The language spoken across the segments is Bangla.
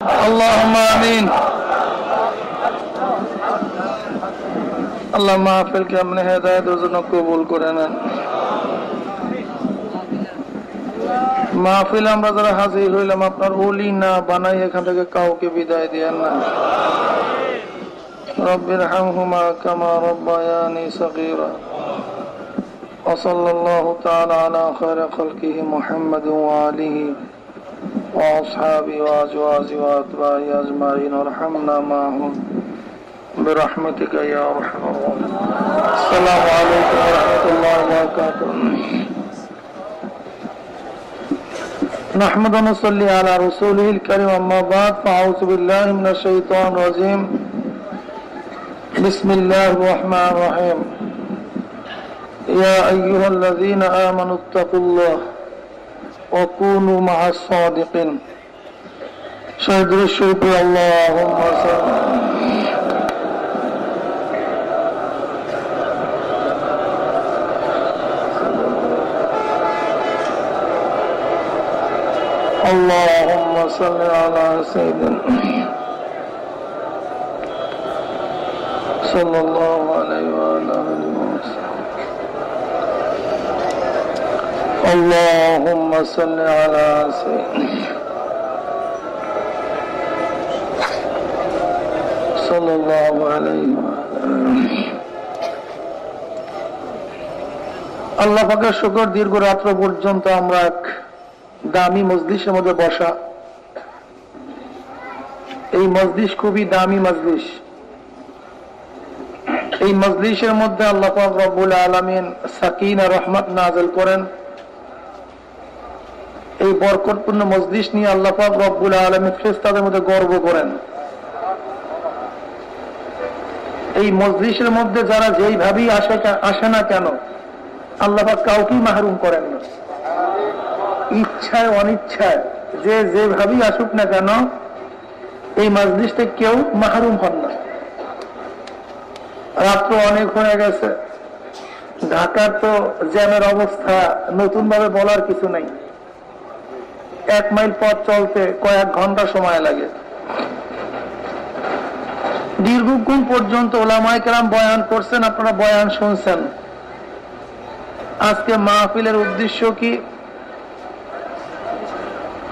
اللهم امين আল্লাহ মাহফিলকে আপনি হেদায়তের জন্য কবুল করে নেন মাহফিল আমরা যারা হাজির হইলাম আপনার ওলি না বানাই এখান থেকে কাউকে বিদায় দিয়েন না رب ارحمهما كما ربياني صغيرا وصلى الله تعالى على خير خلقه محمد وآله وأصحابه وأزواجه وأتباعه أجمعين. وارحمنا معهم برحمتك يا أرحم الراحمين. السلام عليكم ورحمة الله وبركاته. نحمد ونصلي على رسوله الكريم. أما بعد فأعوذ بالله من الشيطان الرجيم. بسم الله الرحمن الرحيم. يا أيها الذين آمنوا اتقوا الله. وكونوا مع الصادقين. شهد الشرب اللهم صل اللهم صل على سيدنا صلى الله عليه وعلى آله اللهم صل على سيدنا صلى الله عليه وعلى آله আল্লাহ পাকের শুকর দীর্ঘ রাত্র পর্যন্ত আমরা এক দামি মজলিসের মধ্যে বসা এই মজলিস খুবই দামি মজলিস এই মজলিসের মধ্যে আল্লাহ পাক রব্বুল আলমিন সাকিন আর রহমত নাজল করেন এই বরকতপূর্ণ মজলিস নিয়ে আল্লাহ রব্বুল আলমিন ফেরেশতাদের মধ্যে গর্ব করেন। এই মজলিসের মধ্যে যারা যেইভাবেই আসে আসে না কেন, আল্লাহ কাউকেই মাহরুম করেন না। ইচ্ছায় অনিচ্ছায়, যে যেভাবেই আসুক না কেন, এই মজলিসটা কেউ মাহরুম হন না। রাত্র অনেক হয়ে গেছে। ঢাকার তো জ্যামের অবস্থা নতুন ভাবে বলার কিছু নাই। এক মাইল পথ চলতে কয়েক ঘণ্টা সময় লাগে। দীর্ঘক্ষণ পর্যন্ত ওলামাইকেরাম বয়ান করছেন, আপনারা বয়ান শুনছেন। আজকে মাহফিলের উদ্দেশ্য কি?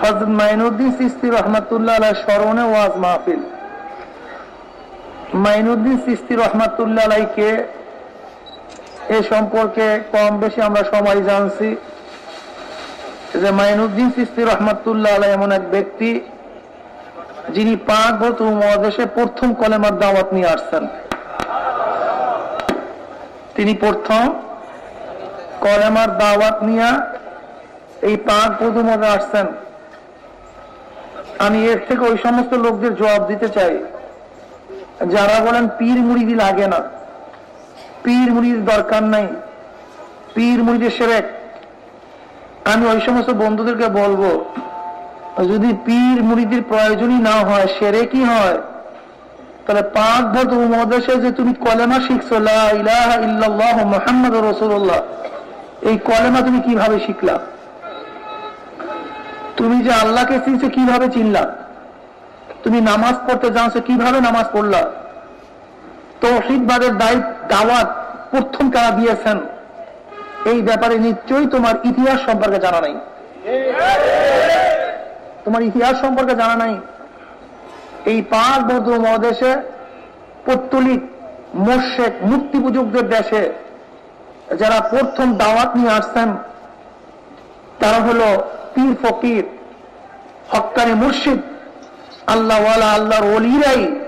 হজরত মাইনুদ্দিন সিস্তি রহমতুল্লাহ আলাহ স্মরণে ওয়াজ মাহফিল। মাইনুদ্দিন সিস্তি রহমাতুল্লাহ আলাইকে এ সম্পর্কে কম বেশি আমরা সবাই জানছি। যে মাইনুদ্দিন সিস্তি রহমাতুল্লাহ আলাই এমন এক ব্যক্তি যিনি পাক বত মহাদেশে প্রথম কলেমার দাওয়াত নিয়ে আসছেন। তিনি প্রথম কলেমার দাওয়াত নিয়ে এই পাক মধ্যে আসছেন। আমি এর থেকে ওই সমস্ত লোকদের জবাব দিতে চাই। যারা বলেন, পীর মুড়িদি লাগে না। পীর মুড়ির দরকার নাই। পীর মুড়িদের সেরেক। আমি ওই সমস্ত বন্ধুদেরকে বলব, যদি পীর মুড়িদের প্রয়োজনই না হয়, সেরে কি হয়? তাহলে পাঁচ ভোট উপমহাদেশে যে তুমি কলেমা শিখছো মোহাম্মদ রসুল্লাহ এই কলেমা তুমি কীভাবে শিখলা? তুমি যে আল্লাহকে চিনছো, কীভাবে চিনলা? তুমি নামাজ পড়তে জানছো, কীভাবে নামাজ পড়লা? তৌহিদবাদের দাওয়াত প্রথম কারা দিয়েছেন? এই ব্যাপারে নিশ্চয়ই তোমার ইতিহাস সম্পর্কে জানা নাই। তোমার ইতিহাস সম্পর্কে জানা নাই। এই পাঁচ বৌদ্ধ মহাদেশে পত্তলিক, মোর্শেক মুক্তি পুজকদের দেশে যারা প্রথম দাওয়াত নিয়ে আসছেন, তারা হলো পীর ফকির হকানি মুর্শিদ, আল্লাহওয়ালা, আল্লাহর অলিরাই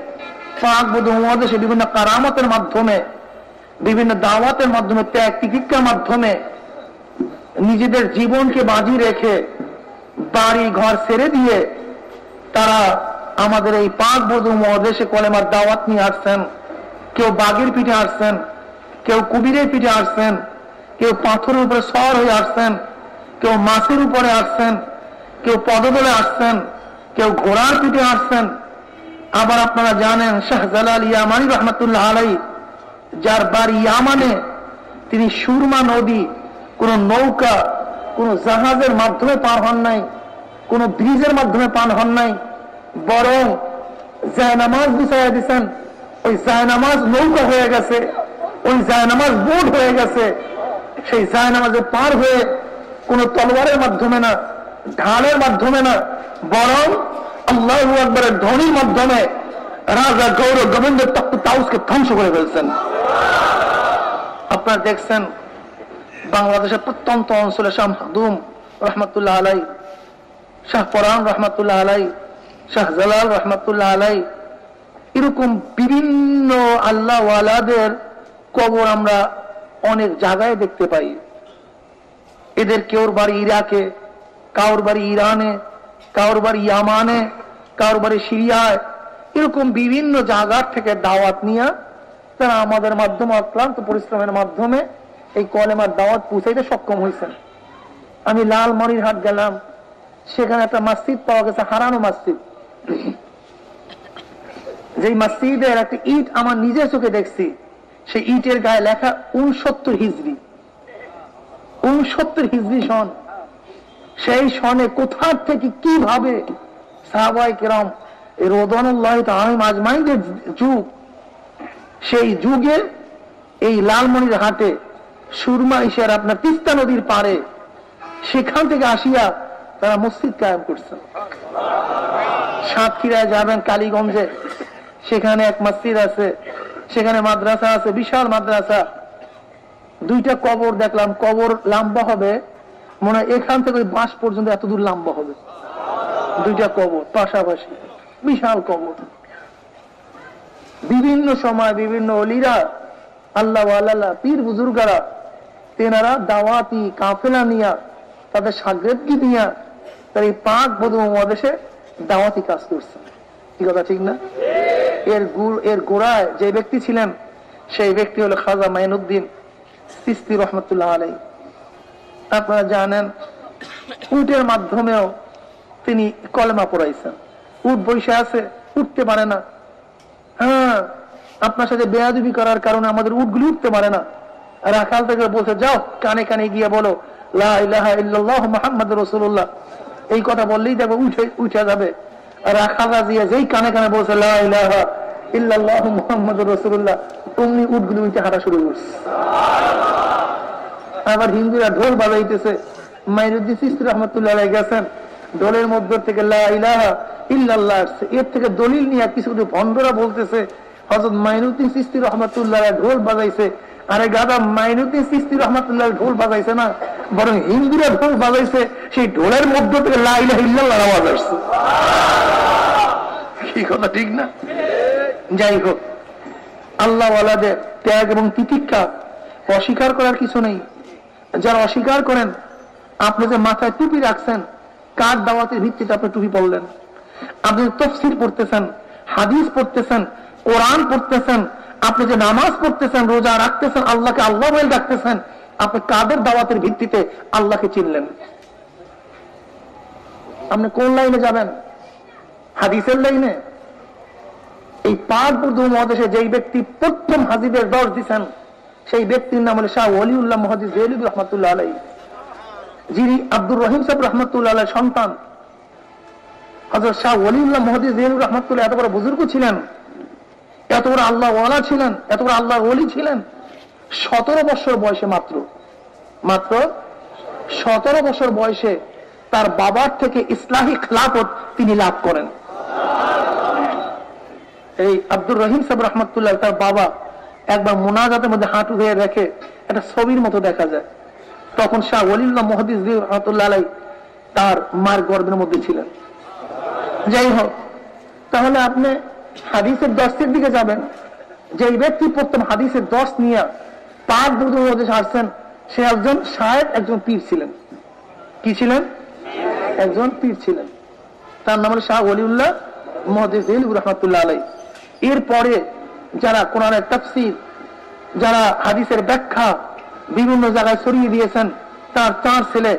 পাক বৌদ্ধ মহাদেশে বিভিন্ন কারামতের মাধ্যমে বিভিন্ন দাওয়াতের মাধ্যমে ত্যাগ তিতিক্ষার মাধ্যমে নিজেদের জীবনকে বাজি রেখে বাড়ি ঘর ছেড়ে দিয়ে তারা আমাদের এই পাক বধু মহাদেশে কলেমার দাওয়াত নিয়ে আসছেন। কেউ বাঘের পিঠে আসছেন, কেউ কুবিরের পিঠে আসছেন, কেউ পাথরের উপরে সর হয়ে আসছেন, কেউ মাছের উপরে আসছেন, কেউ পদদলে আসছেন, কেউ ঘোড়ার পিঠে আসছেন। আবার আপনারা জানেন শাহজালাল ইয়ামানি রহমতুল্লাহ আলাই যার বাড়ি ইয়ামানে, তিনি সুরমা নদী, কোন নৌকা, কোন জাহাজের মাধ্যমে পার হন নাই, কোন ব্রিজের মাধ্যমে পার হন নাই, বরং জায়নামাজ বিছাইয়া দিচ্ছেন ওই জায়নামাজ নৌকা হয়ে গেছে, ওই জায়নামাজ বোট হয়ে গেছে। সেই জায়নামাজে পার হয়ে কোন তলোয়ারের মাধ্যমে না, ঢালের মাধ্যমে না, বরং আল্লাহ আকবরের ধ্বনির মাধ্যমে রাজা গৌরব গোবিন্দ তাউসকে ধ্বংস করে ফেলছেন। আপনারা দেখছেন বাংলাদেশের প্রত্যন্ত অঞ্চলে শাহ রহমতুল্লাহ আলাই, শাহ পরান রহমতুল্লাহ আলাই, শাহ জালাল রহমতুল্লাহ আলাই, এরকম বিভিন্ন আল্লাহওয়ালাদের কবর আমরা অনেক জায়গায় দেখতে পাই। এদের কেউর বাড়ি ইরাকে, কাউর বাড়ি ইরানে, কাউর বাড়ি ইয়ামানে, কাউর বাড়ি সিরিয়ায়, এরকম বিভিন্ন জায়গার থেকে দাওয়াত নিয়ে তারা আমাদের মাধ্যমে অক্লান্ত পরিশ্রমের মাধ্যমে এই কলেমার দাওয়াত পৌঁছাইতে সক্ষম হয়েছেন আমি লালমনির হাট গেলাম, সেখানে একটা মসজিদ পাওয়া গেছে, হারানো মসজিদ। যেই মসজিদের একটা ইট আমার নিজের চোখে দেখছি, সেই ইটের গায়ে লেখা উনসত্তর হিজড়ি। উনসত্তর হিজড়ি সন সেই সনে কোথার থেকে কীভাবে সাহাবাই কেরম রোদনুল্লাহ আজমাইদের যুগ সেই যুগে এই লালমনির হাটে সুরমা ইশার আপনার তিস্তা নদীর পারে সেখান থেকে আসিয়া তারা মসজিদ কায়েম করছেন সাতক্ষীরায় যাবেন কালীগঞ্জে। সেখানে এক মসজিদ আছে, সেখানে মাদ্রাসা আছে, বিশাল মাদ্রাসা। দুইটা কবর দেখলাম, কবর লম্বা হবে, মনে এখান থেকে ওই বাঁশ পর্যন্ত এত দূর লম্বা হবে। দুইটা কবর পাশাপাশি, বিশাল কবর। বিভিন্ন সময় বিভিন্ন অলিরা, আল্লাহ আল্লাহ পীর বুজুর্গারা, তেনারা দাওয়াতি কাফেলা নিয়া, তাদের সাগরেদকে নিয়া, তার এই পাক বধু মহাদেশে দাওয়াতি কাজ করছে। কি কথা, ঠিক না? এর এর গোড়ায় যে ব্যক্তি ছিলেন, সেই ব্যক্তি হলো খাজা মাইনুদ্দিন সিস্তি রহমতুল্লাহ আলাই আপনারা জানেন, উটের মাধ্যমেও তিনি কলেমা পড়াইছেন। উট বৈশা আছে, উঠতে পারে না। হ্যাঁ আপনার সাথে বেয়াদবি করার কারণে আমাদের উটগুলি উঠতে পারে না। আকাল থেকে বলছে, যাও, কানে কানে গিয়ে বলো মোহাম্মদ রসুল্লাহ এই কথা বললেই দেখো উঠে উঠে যাবে। রাজিয়া যেই কানে কানে বলছে ইল্লাহ মোহাম্মদ রসুল্লাহ উটগুলি উঠে হাঁটা শুরু করছে। আবার হিন্দুরা ঢোল বাজাইতেছে। মাইরুদ্দিন সিস্তি রহমতুল্লাহ গেছেন। ঢোলের মধ্য থেকে ইল্লাল্লাহ, এর থেকে দলিল নিয়ে কিছু কিছু ভণ্ডরা বলতেছে হজরত মাইনুদ্দিন সিস্তি রহমতুল্লাহ ঢোল বাজাইছে। আরে গাদা, মাইনুদ্দিন সিস্তি রহমতুল্লাহ ঢোল বাজাইছে না, বরং হিন্দুরা ঢোল বাজাইছে, সেই ঢোলের মধ্য থেকে লাইলা ইল্লাল্লাহ আওয়াজ আসছে। কি কথা, ঠিক না? যাই হোক আল্লাহ আলাদের ত্যাগ এবং তিতিক্ষা অস্বীকার করার কিছু নেই। যারা অস্বীকার করেন, আপনি যে মাথায় টুপি রাখছেন কার দাওয়াতের ভিত্তিতে আপনি টুপি পড়লেন? আপনি তফসির পড়তেছেন, হাদিস পড়তেছেন, কোরআন পড়তেছেন, আপনি যে নামাজ পড়তেছেন, রোজা রাখতেছেন, আল্লাহকে আল্লাহ বলে রাখতেছেন আপনি কাদের দাওয়াতের ভিত্তিতে আল্লাহকে চিনলেন? আপনি কোন লাইনে যাবেন? হাদিসের লাইনে? এই পাকবুর্দ মহাদেশে যেই ব্যক্তি প্রথম হাজিদের দশ দিচ্ছেন সেই ব্যক্তির নাম হল শাহ ওলিউল্লাহ মহাদিস রহমতুল্লাহ আলাই যিনি আব্দুর রহিম সাহেব রহমতুল্লাহ সন্তান হজরত শাহ ওলিউল্লাহ মহাদিস জেলিবুর রহমতুল্লাহ, এত বড় বুজুর্গ ছিলেন, এত বড় আল্লাহ ওয়ালা ছিলেন, এত বড় আল্লাহ ওলি ছিলেন, সতেরো বছর বয়সে মাত্র মাত্র সতেরো বছর বয়সে তার বাবার থেকে ইসলাহী খেলাফত তিনি লাভ করেন। এই আব্দুর রহিম সাহেব রহমতুল্লাহ তার বাবা একবার মোনাজাতের মধ্যে হাঁটু হয়ে রেখে একটা ছবির মতো দেখা যায়। তখন শাহ ওলিল্লাহ মহাদিস রহমতুল্লাহ তার মার গর্বের মধ্যে ছিলেন। যাই হোক, তাহলে আপনি হাদিসের দশের দিকে যাবেন। যে ব্যক্তি প্রথম হাদিসের দশ নিয়ে পাক দুর্গ মধ্যে আসছেন, সে একজন শায়েদ একজন পীর ছিলেন। কি ছিলেন? একজন পীর ছিলেন। তার নাম হল শাহ ওলিউল্লাহ মহাদিস রহমতুল্লাহ আলাই এরপরে যারা কোরআনের তফসির, যারা হাদিসের ব্যাখ্যা বিভিন্ন জায়গায় সরিয়ে দিয়েছেন। তার চার ছেলে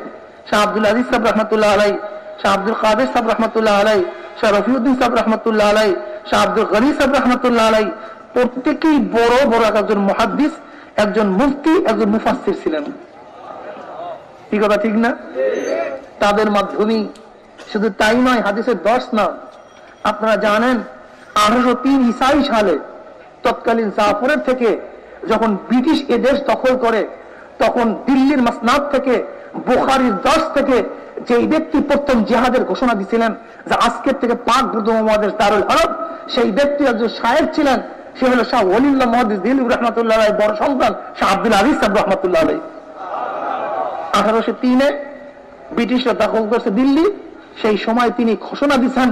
শাহ আব্দুল আজিজ সাহেব রহমতুল্লাহ আলাই শাহ আব্দুল কাদের সাহেব রহমতুল্লাহ আলাই শাহ রফিউদ্দিন সাহেব রহমতুল্লাহ আলাই শাহ আব্দুল গনি সাহেব রহমতুল্লাহ আলাই প্রত্যেকেই বড় বড় একজন মহাদ্দিস, একজন মুফতি, একজন মুফাস্তির ছিলেন। কি কথা, ঠিক না? তাদের মাধ্যমেই। শুধু তাই নয়, হাদিসের দশ না। আপনারা জানেন, আঠারোশো তিন ইসাই সালে তৎকালীন জাফরের থেকে যখন ব্রিটিশ এ দেশ দখল করে তখন দিল্লির মাসনাদ থেকে, বোখারির দশ থেকে যেই ব্যক্তি প্রথম জেহাদের ঘোষণা দিছিলেন যে আজকের থেকে পাক মহাদেশ দারুল হরব সেই ব্যক্তি একজন সাহেব ছিলেন, সে হলো শাহ ওলিল্লাহ মহাদিস দিল্লি রহমতুল্লাহ আলাই বড় সন্তান, শাহ আব্দুল আলিস রহমতুল্লাহ আলাই আঠারোশো তিনে ব্রিটিশরা দখল করছে দিল্লি, সেই সময় তিনি ঘোষণা দিচ্ছেন,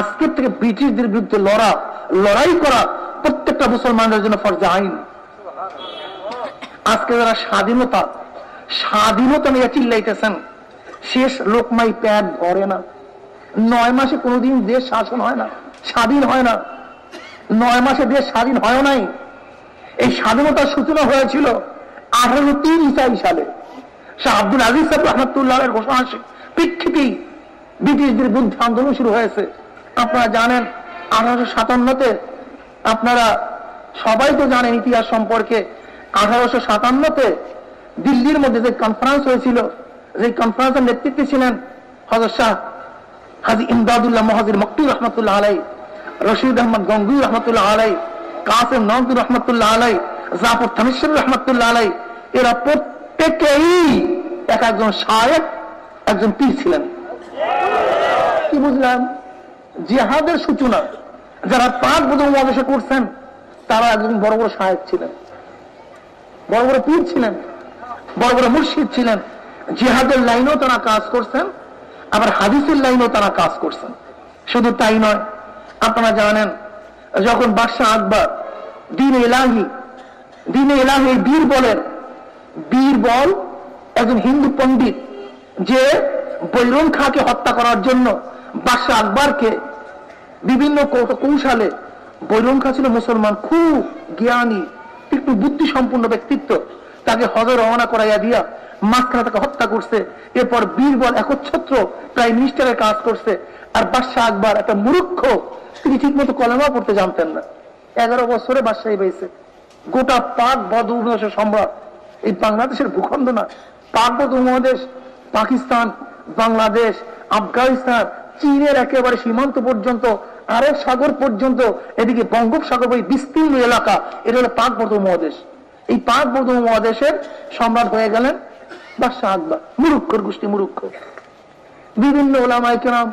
আজকের থেকে ব্রিটিশদের বিরুদ্ধে লড়া, লড়াই করা প্রত্যেকটা মুসলমানদের জন্য ফরজে আইন। আজকে যারা স্বাধীনতা স্বাধীনতা নিয়ে চিল্লাইতেছেন, শেষ লোকমাই প্যাট ধরে না। নয় মাসে কোনোদিন দেশ শাসন হয় না, স্বাধীন হয় না। নয় মাসে দেশ স্বাধীন হয় নাই। এই স্বাধীনতার সূচনা হয়েছিল আঠারো তিন ইসাই সালে। শাহ আব্দুল আজিজ সাহেব রহমতুল্লাহের ঘোষণা প্রেক্ষিতেই ব্রিটিশদের বিরুদ্ধে আন্দোলন শুরু হয়েছে। আপনারা জানেন, আঠারোশো সাতান্নতে আপনারা সবাই তো জানেন ইতিহাস সম্পর্কে আঠারোশো সাতান্নতে দিল্লির মধ্যে যে কনফারেন্স হয়েছিল যে কনফারেন্সের নেতৃত্বে ছিলেন হজর শাহ হাজি ইমদাদুল্লাহ মহাজির মকতুল রহমতুল্লাহ আলাই রশিদ আহমদ গঙ্গুই রহমতুল্লাহ আলাই কাসেম নজরুল রহমতুল্লাহ আলাই জাফর থানেশ্বর রহমতুল্লাহ আলাই এরা প্রত্যেকেই এক একজন শায়েক একজন পীর ছিলেন। কি বুঝলাম? জিহাদের সূচনা, যারা পাঁচ বোধ মহাদেশে করছেন, তারা একজন বড় বড় সাহেব ছিলেন। বড় বড় পীর ছিলেন বড় বড় মুর্শিদ ছিলেন, জিহাদের লাইনেও তারা কাজ করছেন, আবার হাদিসের লাইনেও তারা কাজ করছেন। শুধু তাই নয়, আপনারা জানেন, যখন বাদশাহ আকবর দিন এলাহি দিন এলাহি বীর বলেন, বীর বল একজন হিন্দু পণ্ডিত যে বৈরম খাকে হত্যা করার জন্য বাদশাহ আকবরকে বিভিন্ন কৌশলে বৈরম খা ছিল মুসলমান, খুব জ্ঞানী একটু বুদ্ধি সম্পূর্ণ ব্যক্তিত্ব। তাকে হজর রওনা করাইয়া দিয়া মাঝখানে তাকে হত্যা করছে। এরপর বীরবল একচ্ছত্র প্রাইম মিনিস্টারের কাজ করছে। আর বাদশাহ আকবর একটা মূর্খ, তিনি ঠিক মতো কলেমা পড়তে জানতেন না। এগারো বছরে বাদশাহী পেয়েছে গোটা পাক বদ উপমহাদেশের সম্রাট। এই বাংলাদেশের ভূখণ্ড না। পাক বদ উপমহাদেশ পাকিস্তান, বাংলাদেশ, আফগানিস্তান, চীনের একেবারে সীমান্ত পর্যন্ত আরব সাগর পর্যন্ত এদিকে বঙ্গোপসাগর ওই বিস্তীর্ণ এলাকা, এটা হলো পাক বর্ধ মহাদেশ। এই পাক বর্ধ মহাদেশের সম্রাট হয়ে গেলেন বাদশাহ আকবর মুরুক্ষর গোষ্ঠী মুরুক্ষ বিভিন্ন ওলামাই কেরাম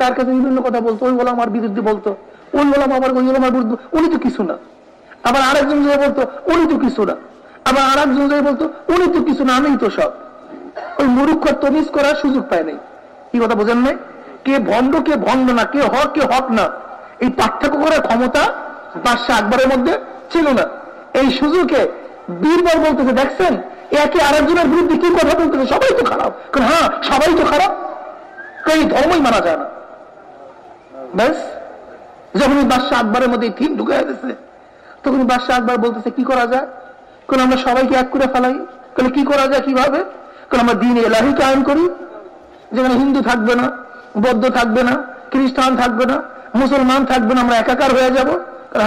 তার কাছে বিভিন্ন কথা বলতো, ওই ওলামার বিরুদ্ধে বলতো, ওই ওলাম আবার ওই ওলামার বিরুদ্ধে, উনি তো কিছু না। আবার আরেকজন যে বলতো, উনি তো কিছু না। আবার আরেকজন যে বলতো, উনি তো কিছু না আমি তো সব। ওই মুরুক্ষ তমিজ করার সুযোগ পায় নাই। কি কথা বোঝেন নাই? কে ভণ্ড কে ভণ্ড না, কে হক কে হক না, এই পার্থক্য করার ক্ষমতা বাদশাহ আকবরের মধ্যে ছিল না। এই সুযোগে বীরবল বলতেছে, দেখছেন? একে আরেকজনের বিরুদ্ধে কি কথা বলতেছে? সবাই তো খারাপ। হ্যাঁ সবাই তো খারাপ। এই ধর্মই মানা যায় না। ব্যাস। যখন বাদশাহ আকবরের মধ্যে ঠিক ঢুকে গেছে, তখন বাদশাহ আকবর বলতেছে, কি করা যায়? কোন আমরা সবাইকে এক করে ফেলাই। তাহলে কি করা যায় কীভাবে? কোন আমরা দিন এলাহিকে আইন করি, যেখানে হিন্দু থাকবে না। বৌদ্ধ থাকবে না, খ্রিস্টান থাকবে না, মুসলমান থাকবে না, আমরা একাকার হয়ে যাব।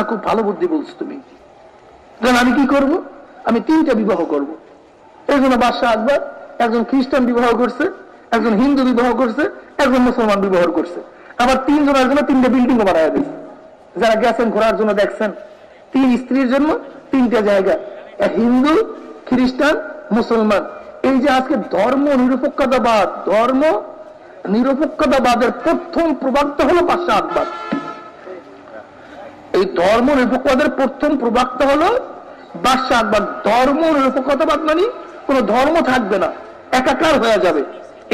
খুব ভালো বুদ্ধি বলছো তুমি। কারণ আমি কি করব? আমি তিনটা বিবাহ করব। এই জন্য বাদশাহ আকবর, একজন খ্রিস্টান বিবাহ করছে, একজন হিন্দু বিবাহ করছে, একজন মুসলমান বিবাহ করছে। আবার তিনজনের জন্য তিনটা বিল্ডিং বানায় দিয়েছে যারা গেছেন ঘোরার জন্য দেখছেন, তিন স্ত্রীর জন্য তিনটা জায়গা। হিন্দু, খ্রিস্টান, মুসলমান। এই যে আজকে ধর্ম নিরপেক্ষতাবাদ, ধর্ম নিরপেক্ষতাবাদের প্রথম প্রবক্তা হলো বাদশাহ আকবর। এই ধর্ম নিরপেক্ষতাদের প্রথম প্রবক্তা হলো বাদশাহ আকবর। ধর্ম নিরপেক্ষতাবাদ মানে কোন ধর্ম থাকবে না, একাকার হয়ে যাবে।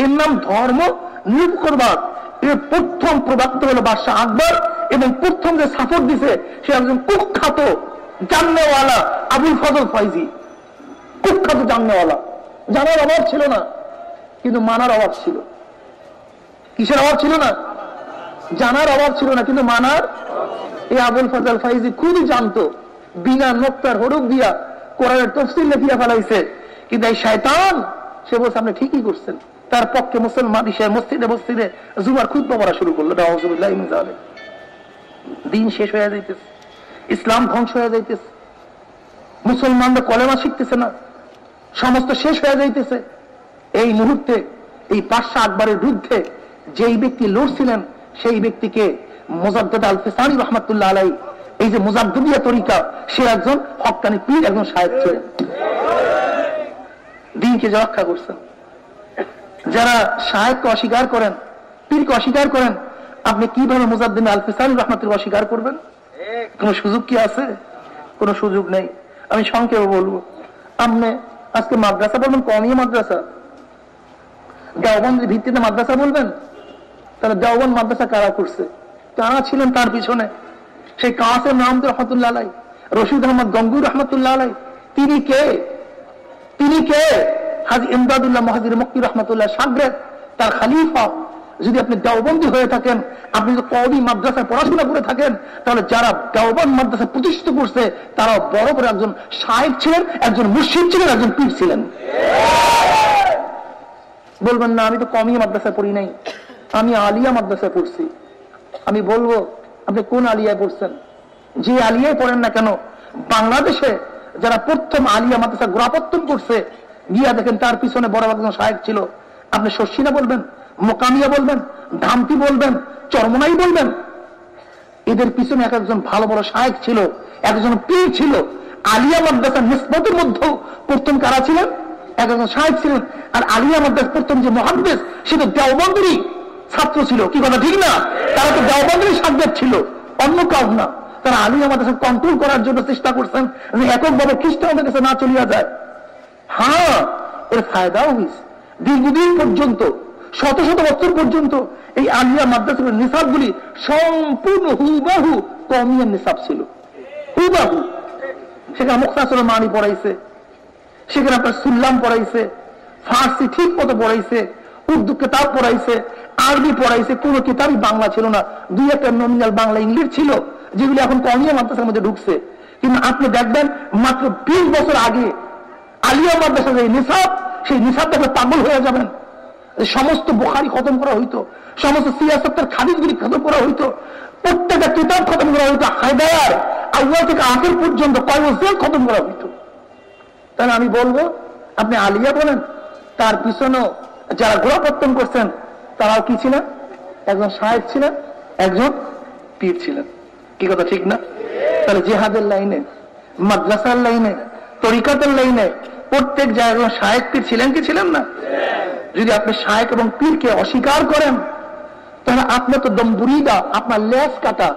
এর নাম ধর্ম নিরপেক্ষবাদ এর প্রথম প্রবক্তা হলো বাদশাহ আকবর এবং প্রথম যে সাপোর্ট দিছে, সে একজন কুখ্যাত জাননেওয়ালা আবুল ফজল ফাইজি। কুখ্যাত জাননেওয়ালা। জানার অভাব ছিল না, কিন্তু মানার অভাব ছিল। কিসের অভাব ছিল না? জানার অভাব ছিল না, কিন্তু মানার? এই আবুল ফজল ফাইজি খুবই জানতো, বিনা নোক্তার হরুক দিয়া কোরআনের তফসিল লেখিয়া ফেলাইছে, কিন্তু এই শয়তান, সে বলছে, আপনি ঠিকই করছেন। তার পক্ষে মুসলমান হিসেবে মসজিদে মসজিদে জুমার খুদ পড়া শুরু করল দিন শেষ হয়ে যাইতেছে, ইসলাম ধ্বংস হয়ে যাইতেছে, মুসলমানরা কলেমা শিখতেছে না, সমস্ত শেষ হয়ে যাইতেছে। এই মুহূর্তে, এই পাশা আকবরের বিরুদ্ধে যেই ব্যক্তি লড়ছিলেন, সেই ব্যক্তিকে মোজাদ্দাদ আল ফিসানি রহমতুল্লাহ আলাই এই যে মুজাদ্দিয়া তরিকা, সে একজন হকানি পীর, একজন সাহেব ছিলেন। দিনকে যে রক্ষা করছেন। যারা সাহেবকে অস্বীকার করেন, পীরকে অস্বীকার করেন, আপনি কীভাবে মুজাদ্দিন আল ফিসানি রহমতুল্লাহ অস্বীকার করবেন? কোন সুযোগ কি আছে? কোন সুযোগ নেই। আমি সংক্ষেপে বলব, আপনি আজকে মাদ্রাসা বলবেন কমই মাদ্রাসা। দেওবন্দের ভিত্তিতে মাদ্রাসা বলবেন? তাহলে দেওবন্দ মাদ্রাসা কারা করছে? কারা ছিলেন তার পিছনে? সেই কাসেম রহমদ রহমতুল্লাহ আলাই, রশিদ আহমদ গঙ্গুর রহমতুল্লাহ আলাই, তিনি কে? তিনি কে? হাজি ইমদাদুল্লাহ মহাজির মক্কি রহমতুল্লাহ সাগরেদ তার খালিফা। যদি আপনি দেওবন্দি হয়ে থাকেন, আপনি যদি কবি মাদ্রাসায় পড়াশোনা করে থাকেন, তাহলে যারা দেওবন্দ মাদ্রাসায় প্রতিষ্ঠিত করছে তারা বড় করে একজন সাহেব ছিলেন, একজন মুর্শিদ ছিলেন, একজন পীর ছিলেন। বলবেন না, আমি তো কমই মাদ্রাসায় পড়ি নাই। আমি আলিয়া মাদ্রাসায় পড়ছি। আমি বলব, আপনি কোন আলিয়ায় পড়ছেন? যে আলিয়ায় পড়েন না কেন, বাংলাদেশে যারা প্রথম আলিয়া মাদ্রাসা গোড়াপত্তন করছে, গিয়া দেখেন তার পিছনে বড় একজন সাহেব ছিল। আপনি শশিনা বলবেন, মোকামিয়া বলবেন, ধামতি বলবেন, চরমনাই বলবেন। এদের পিছনে এক একজন ভালো বড় সাহেব ছিল, একজন পীর ছিল। আলিয়া মাদ্রাসা নিষ্পতির মধ্যেও প্রথম কারা ছিলেন? এক একজন সাহেব ছিলেন। আর আলিয়া মাদ্রাস প্রথম যে মহাদ্দেশ সে তো দেওবন্দেরই ছাত্র ছিল। কি কথা, ঠিক না? তারা তো দেওবন্দেরই সাবজেক্ট ছিল। অন্য কাউ না। তারা আলিয়া মাদ্রাসা কন্ট্রোল করার জন্য চেষ্টা করছেন যে এককভাবে খ্রিস্টানদের কাছে না চলিয়া যায়। হ্যাঁ এর ফায়দাও হয়েছে। দীর্ঘদিন পর্যন্ত, শত শত বছর পর্যন্ত এই আলিয়া মাদ্রাসার নিসাবগুলি সম্পূর্ণ হুবাহু কমিয়ার নিসাব ছিল। হুবাহু। সেখানে মুক্তাসর মানি পড়াইছে। সেখানে আপনার সুল্লাম পড়াইছে। ফার্সি ঠিক মতো পড়াইছে। উর্দু কিতাব পড়াইছে। আরবি পড়াইছে, কোন কিতাবই বাংলা ছিল না। দুই একটা নমিনাল বাংলা ইংলিশ ছিল, যেগুলি এখন কমিয়া মাদ্রাসার মধ্যে ঢুকছে। কিন্তু আপনি দেখবেন, মাত্র বিশ বছর আগে আলিয়া মাদ্রাসা যে নিসাব, সেই নিসাব দেখে পাগল হয়ে যাবেন। সমস্ত বোখারি খতম করা হইতো, সমস্ত সিয়াসত্তের খাদিজগুলি খতম করা হইতো, প্রত্যেকটা কিতাব খতম করা হইতো, হায়দার আল্লাহ থেকে আখের পর্যন্ত কয় বছর খতম করা হইতো। তাহলে আমি বলব, আপনি আলিয়া বলেন, তার পিছনেও যারা গোড়াপত্তন করছেন তারাও কি ছিলেন একজন সাহেব ছিলেন একজন পীর ছিলেন কি কথা, ঠিক না? তাহলে জেহাদের লাইনে, মাদ্রাসার লাইনে তরিকাতের লাইনে প্রত্যেক জায়গায় সাহেব পীর ছিলেন কি ছিলেন না? যদি আপনি শায়েক এবং পীরকে অস্বীকার করেন, তাহলে আপনার তো দম্বুরিদা আপনার লেস কাটা,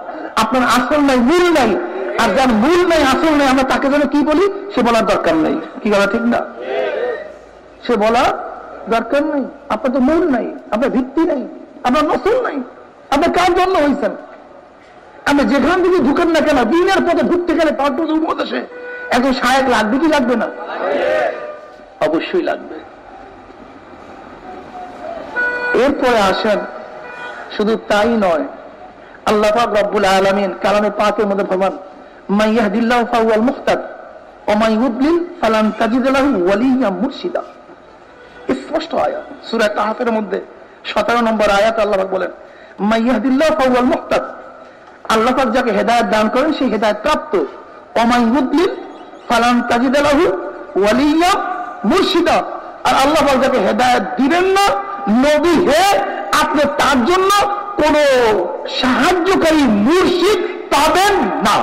আপনার আসল নাই, মূল নাই। আর যার মূল নাই, আসল নাই, আমরা তাকে যেন কি বলি? সে বলার দরকার নাই। কি বলা ঠিক না? সে বলা দরকার নাই আপনার তো মূল নাই, আপনার ভিত্তি নাই, আপনার নসল নাই আপনি কার জন্য হয়েছেন আপনি যেখান থেকে ঢুকেন না কেন, দিনের পথে ঢুকতে গেলে তার তো উপদেশে একজন সাহেব লাগবে কি লাগবে না? অবশ্যই লাগবে। এরপরে আসেন, শুধু তাই নয়, আল্লাহ পাক রব্বুল আলমিন কালামে পাকের মধ্যে ভগবান মাইয়াহদিল্লাহ ফাউয়াল মুখতাদ ওমাইউদ্লিল ফালান তাজিদালাহু ওয়ালিয়া মুর্শিদা। স্পষ্ট আয়াত। সূরা কাহাফের মধ্যে 17 নম্বর আয়াত আল্লাহ বলেন মাইয়াহদিল্লাহ ফাউয়াল মুখতাদ আল্লাহ পাক যাকে হেদায়েত দান করেন, সেই হেদায়েত প্রাপ্ত। ফালান তাজিদালাহু ওয়ালিয়া মুর্শিদা। আর আল্লাহ পাক যাকে হেদায়েত দিবেন না, নবী হে, আপনি তার জন্য কোন সাহায্যকারী মুর্শিদ পাবেন না।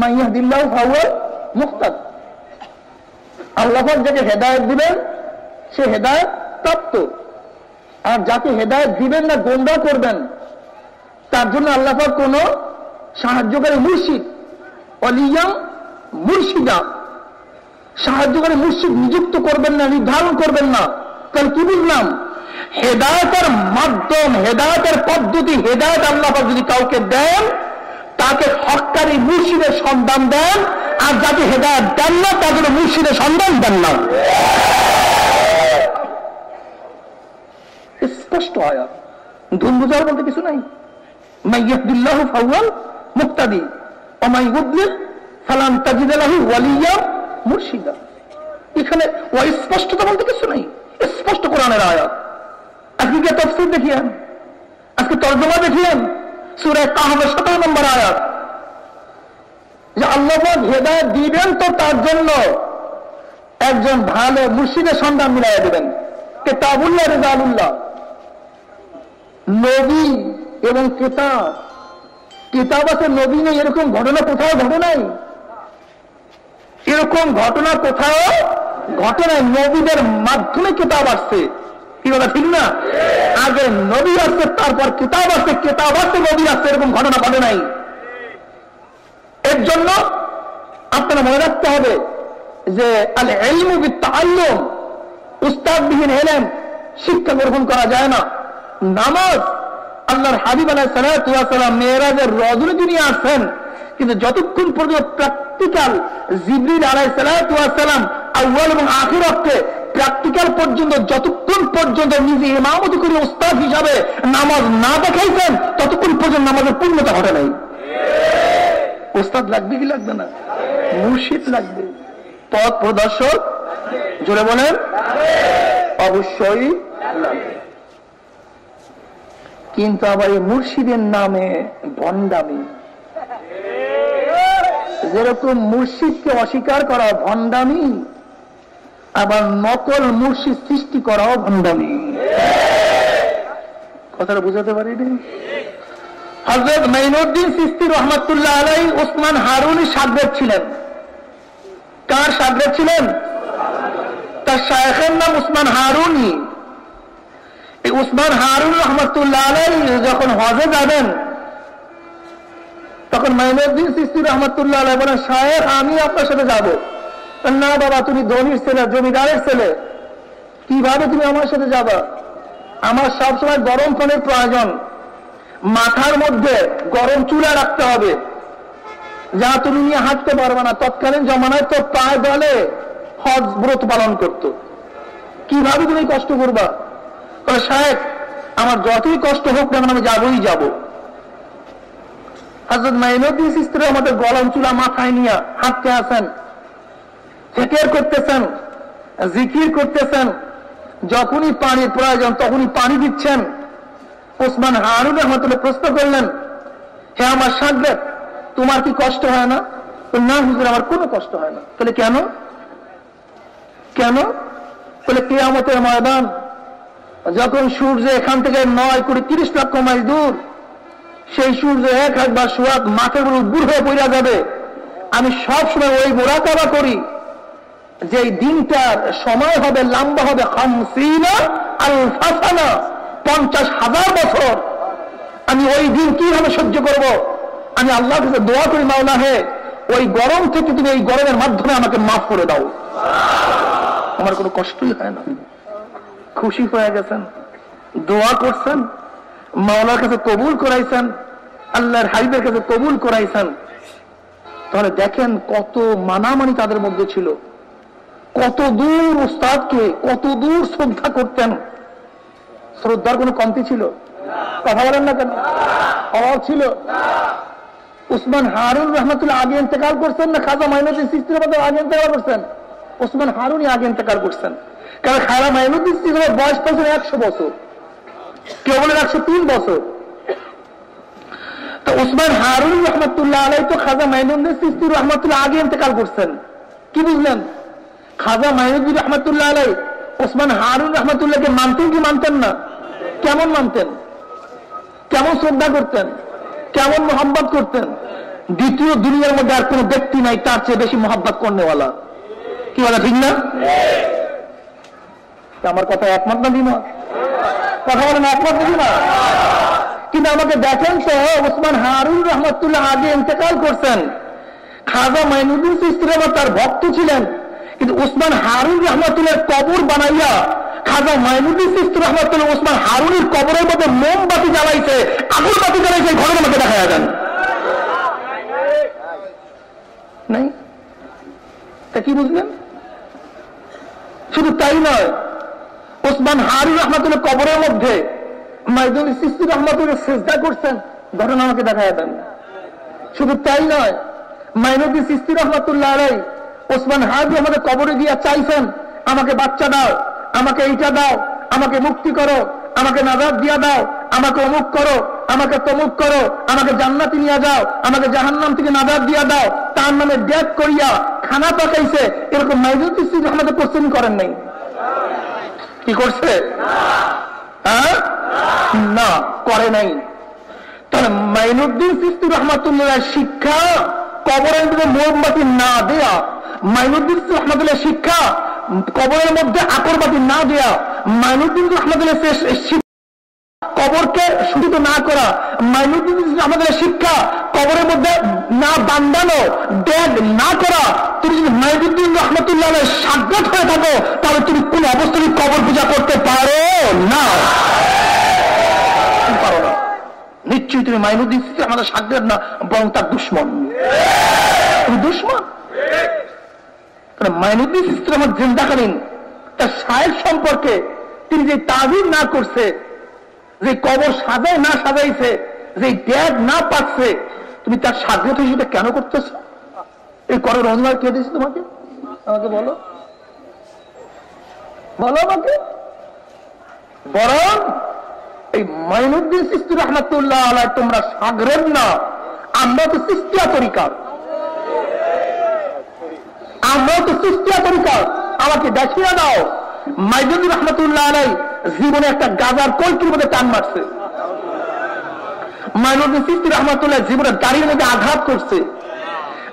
মাইয়াদিল্লাহ মুক্তাদ আল্লাহ যাকে হেদায়ত দিবেন, সে হেদায়ত প্রাপ্ত। আর যাকে হেদায়ত দিবেন না, গোমরা করবেন, তার জন্য আল্লাহ কোন সাহায্যকারী মুর্শিদ, অলিয়াম মুর্শিদা, সাহায্যকারী মুর্শিদ নিযুক্ত করবেন না, নির্ধারণ করবেন না। তাহলে কি বুঝলাম? হেদায়তের মাধ্যম, হেদায়তের পদ্ধতি, হেদায়ত আল্লাহ যদি কাউকে দেন, তাকে হকারী মুর্শিদের সন্ধান দেন আর যাকে হেদায়ত দেন না তাদের মুর্শিদের সন্ধান দেন না। স্পষ্ট আয়া ধুম বুঝার বলতে কিছু নাই। মাইয়াহুল্লাহ ফাউয়াল মুক্তাদি অমাই ফালান তাজিদালাহু ওয়ালিয়া মুর্শিদা। এখানে বলতে কিছু নেই। স্পষ্ট কোরআনের আয়াত। আজকে গিয়ে তফসিল দেখিয়েন। আজকে তর্জমা দেখিয়েন। সুরে কাহাবের সতেরো নম্বর আয়াত। যে আল্লাহ হেদায়ত দিবেন তো তার জন্য। একজন ভালো মুর্শিদের সন্ধান মিলাই দেবেন। কে তাবুল্লাহ রেজাউল্লাহ নবী এবং কেতাব কেতাব আছে, নবী নেই, এরকম ঘটনা কোথাও ঘটে নাই। এরকম ঘটনা কোথাও ঘটে নাই। নবীদের মাধ্যমে কেতাব আসছে। কি কথা ঠিক না? আগে নবী আসছে, তারপর কেতাব আসছে কেতাব আসছে, নবী আসছে, এরকম ঘটনা ঘটে নাই। এর জন্য আপনারা মনে রাখতে হবে যে আল এলমুবিত্তাল্লম উস্তাদবিহীন এলেন শিক্ষা গ্রহণ করা যায় না। নামাজ আল্লাহর হাবিব আলাহ সালাম মেয়েরাজের রজনী তিনি আসছেন, কিন্তু যতক্ষণ পর্যন্ত প্র্যাকটিক্যাল জিবরিল আলাই সালাম আউ্বাল এবং আখির অর্থে প্র্যাকটিক্যাল পর্যন্ত যতক্ষণ পর্যন্ত নিজে ইমামতি করে উস্তাদ হিসাবে নামাজ না দেখাইছেন, ততক্ষণ পর্যন্ত নামাজের পূর্ণতা ঘটে নাই। উস্তাদ লাগবে কি লাগবে না? মুর্শিদ লাগবে। পথ প্রদর্শক, জোরে বলেন, অবশ্যই কিন্তু আবার এই মুর্শিদের নামে ভণ্ডামি। যেরকম মুর্শিদকে অস্বীকার করা ভণ্ডামি, আবার নকল মুর্শিদ সৃষ্টি করাও ভণ্ডামি। কথাটা বুঝাতে পারিনি? হজরত মাইনুদ্দিন সিস্তি রহমতুল্লাহ আলাই ওসমান হারুনি সাগরেদ ছিলেন। কার সাগরেদ ছিলেন? তার শায়েখের নাম উসমান হারুনি এই উসমান হারুন রহমতুল্লাহ আলাই যখন হজে যাবেন, তখন মাইনুদ্দিন সিস্তি রহমতুল্লাহ আলাই বলেন, শায়েখ, আমি আপনার সাথে যাব। না বাবা, তুমি ধনির ছেলে, জমিদারের ছেলে। কীভাবে তুমি আমার সাথে যাবা? আমার সবসময় গরম ফোনের প্রয়োজন। মাথার মধ্যে গরম চুলা রাখতে হবে। যা তুমি নিয়ে হাঁটতে পারবে না, তৎকালীন জমানায় তো পায়ে দলে হজ ব্রত পালন করত। কীভাবে তুমি কষ্ট করবা? সাহেব, আমার যতই কষ্ট হোক না আমি যাবই যাব। হাজরত মাইনুদ্দিন আমাদের গরম চুলা মাথায় নিয়ে হাঁটতে আসেন ফেকের করতেছেন, জিকির করতেছেন, যখনই পানির প্রয়োজন তখনই পানি দিচ্ছেন। ওসমান হারুন রহমতুল্লাহ প্রশ্ন করলেন, হে আমার সাগরে, তোমার কি কষ্ট হয় না? না হুজুর, আমার কোনো কষ্ট হয় না। তাহলে কেন? কেন? বলে, কেয়ামতের ময়দান, যখন সূর্য এখান থেকে নয় কুড়ি তিরিশ লক্ষ মাইল দূর, সেই সূর্য এক একবার সুয়াদ মাথের উপর দূর হয়ে পড়া যাবে। আমি সব সময় ওই মোড়াকাবা করি যে দিনটার সময় হবে, লম্বা হবে, খামসিনা আল ফাসানা পঞ্চাশ হাজার বছর আমি ওই দিন কীভাবে সহ্য করব? আমি আল্লাহ কাছে দোয়া করি মাওলা হে, ওই গরম থেকে তুমি এই গরমের মাধ্যমে আমাকে মাফ করে দাও। আমার কোনো কষ্টই হয় না। খুশি হয়ে গেছেন, দোয়া করছেন, মাওলার কাছে কবুল করাইছেন, আল্লাহর হাইবের কাছে কবুল করাইছেন। তাহলে দেখেন কত মানামানি তাদের মধ্যে ছিল। কত দূর উস্তাদকে, কত দূর শ্রদ্ধা করতেন। শ্রদ্ধার কোন কমতি ছিল? কথা বলেন না কেন? অভাব ছিল? উসমান হারুন রহমতুল্লাহ আগে ইন্তেকাল করছেন না খাজা মাইনুদ্দিন সিস্তির মধ্যে আগে ইন্তেকাল করছেন? ওসমান হারুনই আগে ইন্তেকাল করছেন। কারণ খাজা মাইনুদ্দিন সিস্তির বয়স পাচ্ছেন একশো বছর। কেউ বলেন একশো তিন বছর। তো ওসমান হারুন রহমতুল্লাহ আলাই তো খাজা মাইনুদ্দিন সিস্তির রহমতুল্লাহ আগে ইন্তেকাল করছেন। কি বুঝলেন? খাজা মাইনুদ্দিন রহমতুল্লাহ আলাই উসমান হারুন রহমতুল্লাহকে মানতেন কি মানতেন না? কেমন মানতেন? কেমন শ্রদ্ধা করতেন? কেমন মোহাম্মত করতেন? দ্বিতীয় দুনিয়ার মধ্যে আর কোন ব্যক্তি নাই, তার চেয়ে বেশি মোহাম্মত করনেওয়ালা। কি বলা ঠিক না? আমার কথা একমত না বিমত কথা বলেন একমত না কিন্তু আমাকে দেখেন তো, ওসমান হারুন রহমতুল্লাহ আগে ইন্তেকাল করছেন। খাজা মাইনুদ্দিন সিস্তির তার ভক্ত ছিলেন। কিন্তু উসমান হারুন রহমতুল্লাহ কবর বানাইয়া খাজা মাইনুদ্দিন সিস্তি উসমান হারুনের কবরের মধ্যে মোমবাতি জ্বালাইছে আগুন বাতি জ্বালাইছে ঘরের মধ্যে দেখা যান নাই? তা কি বুঝলেন? শুধু তাই নয়, ওসমান হারুন রহমতুল্লাহ কবরের মধ্যে মাইদুল সিস্তি রহমতুল্লাহ চেষ্টা করছেন, ঘটনা আমাকে দেখা দেন শুধু তাই নয় মাইনুদ্দিন সিস্তি রহমতুল্লাহ ওসমান হাজি আমাদের কবরে গিয়া চাইছেন, আমাকে বাচ্চা দাও। আমাকে এইটা দাও, আমাকে মুক্তি করো, আমাকে নাজাদ দিয়া দাও, আমাকে অমুক করো, আমাকে তমুক করো, আমাকে জান্নাতি নিয়ে যাও, আমাকে জাহান্নাম থেকে নাজাদ দিয়া দাও, তার নামে ডেট করিয়া খানা পাকাইছে এরকম মাইজুদ্দিন আমাদের কোশ্চেন করেন নাই। কি করছে? না, করে নাই। তাহলে মাইনুদ্দিন সিস্তি রহমাতুল্লাহ শিক্ষা কবরের মোমবাতি না দেয়া, মাইনুদ্দিন রহমাতুল্লাহ শিক্ষা কবরের মধ্যে আকরবাতি না দেয়া মাইনুদ্দিন রহমাতুল্লাহ কবরকে শুধিত না করা, মাইনুদ্দিন আমাদের শিক্ষা কবরের মধ্যে না বান্ধানো ড্যাগ না করা, তুমি যদি মাইনুদ্দিন রহমতুল্লাহ সাজ্ঞাত হয়ে থাকো, তাহলে তুমি কোন অবস্থায় কবর পূজা করতে পারো না। নিশ্চয়ই তুমি মাইনুদ্দিন আমাদের সাজ্ঞাত না, বরং তার দুশ্মন। তুমি দুশ্মন? মাইনুদ্দিন জিন্দাকালীন। তার সাহেব সম্পর্কে তিনি যে না করছে, যে কবর সাজায় না সাজাইছে, যে না পাচ্ছে, তুমি তার কেন করতেছ? এই করের কে দিয়েছে তোমাকে? আমাকে বলো। বলো আমাকে। বরং এই মাইনুদ্দিন সৃষ্টি রহমতুল্লাহ তোমরা সাগরের না, আমরা তো সৃষ্টিয়া তরিকার। আমরা তো আমাকে দাও। রহমতুল্লাহ আলাই জীবনে একটা গাজার কলকির মধ্যে টান মারছে। মাইনুদ্দিন সৃষ্টি রহমতুল্লাহ মধ্যে আঘাত করছে।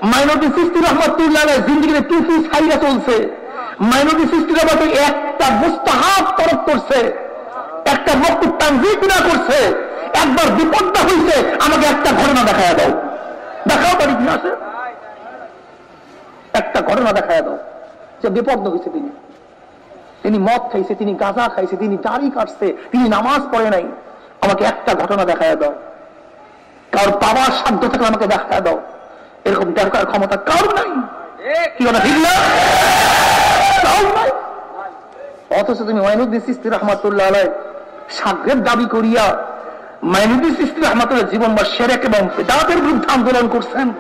মাইনুদ্দিন সৃষ্টি রহমতুল্লাহ জিন্দগিতে টুপি ছাইরা চলছে। মাইনুদ্দিন সৃষ্টি রহমত একটা মুস্তাহাব তরফ করছে। একটা মক্ত তানজিক করছে। একবার বিপদটা হয়েছে আমাকে একটা ঘটনা দেখায় দাও। দেখাও কি আছে একটা ঘটনা দেখায় দাও, যে বিপদ হয়েছে তিনি। তিনি মদ খাইছে, তিনি গাঁজা খাইছে, তিনি দাড়ি কাটছে, তিনি নামাজ পড়ে নাই। আমাকে একটা ঘটনা দেখায় দাও। কারোর বাবার সাধ্য থাকলে আমাকে দেখায় দাও। এরকম দেখার ক্ষমতা কারোর নাই। কি কথা, ঠিক অথচ তুমি মাইনুদ্দিন সিস্তি রহমাতুল্লাহ সাগ্রের দাবি করিয়া মাইনুদ্দিন জীবন বা সেরেক এবং বেদাতের বিরুদ্ধে আন্দোলন করছেন।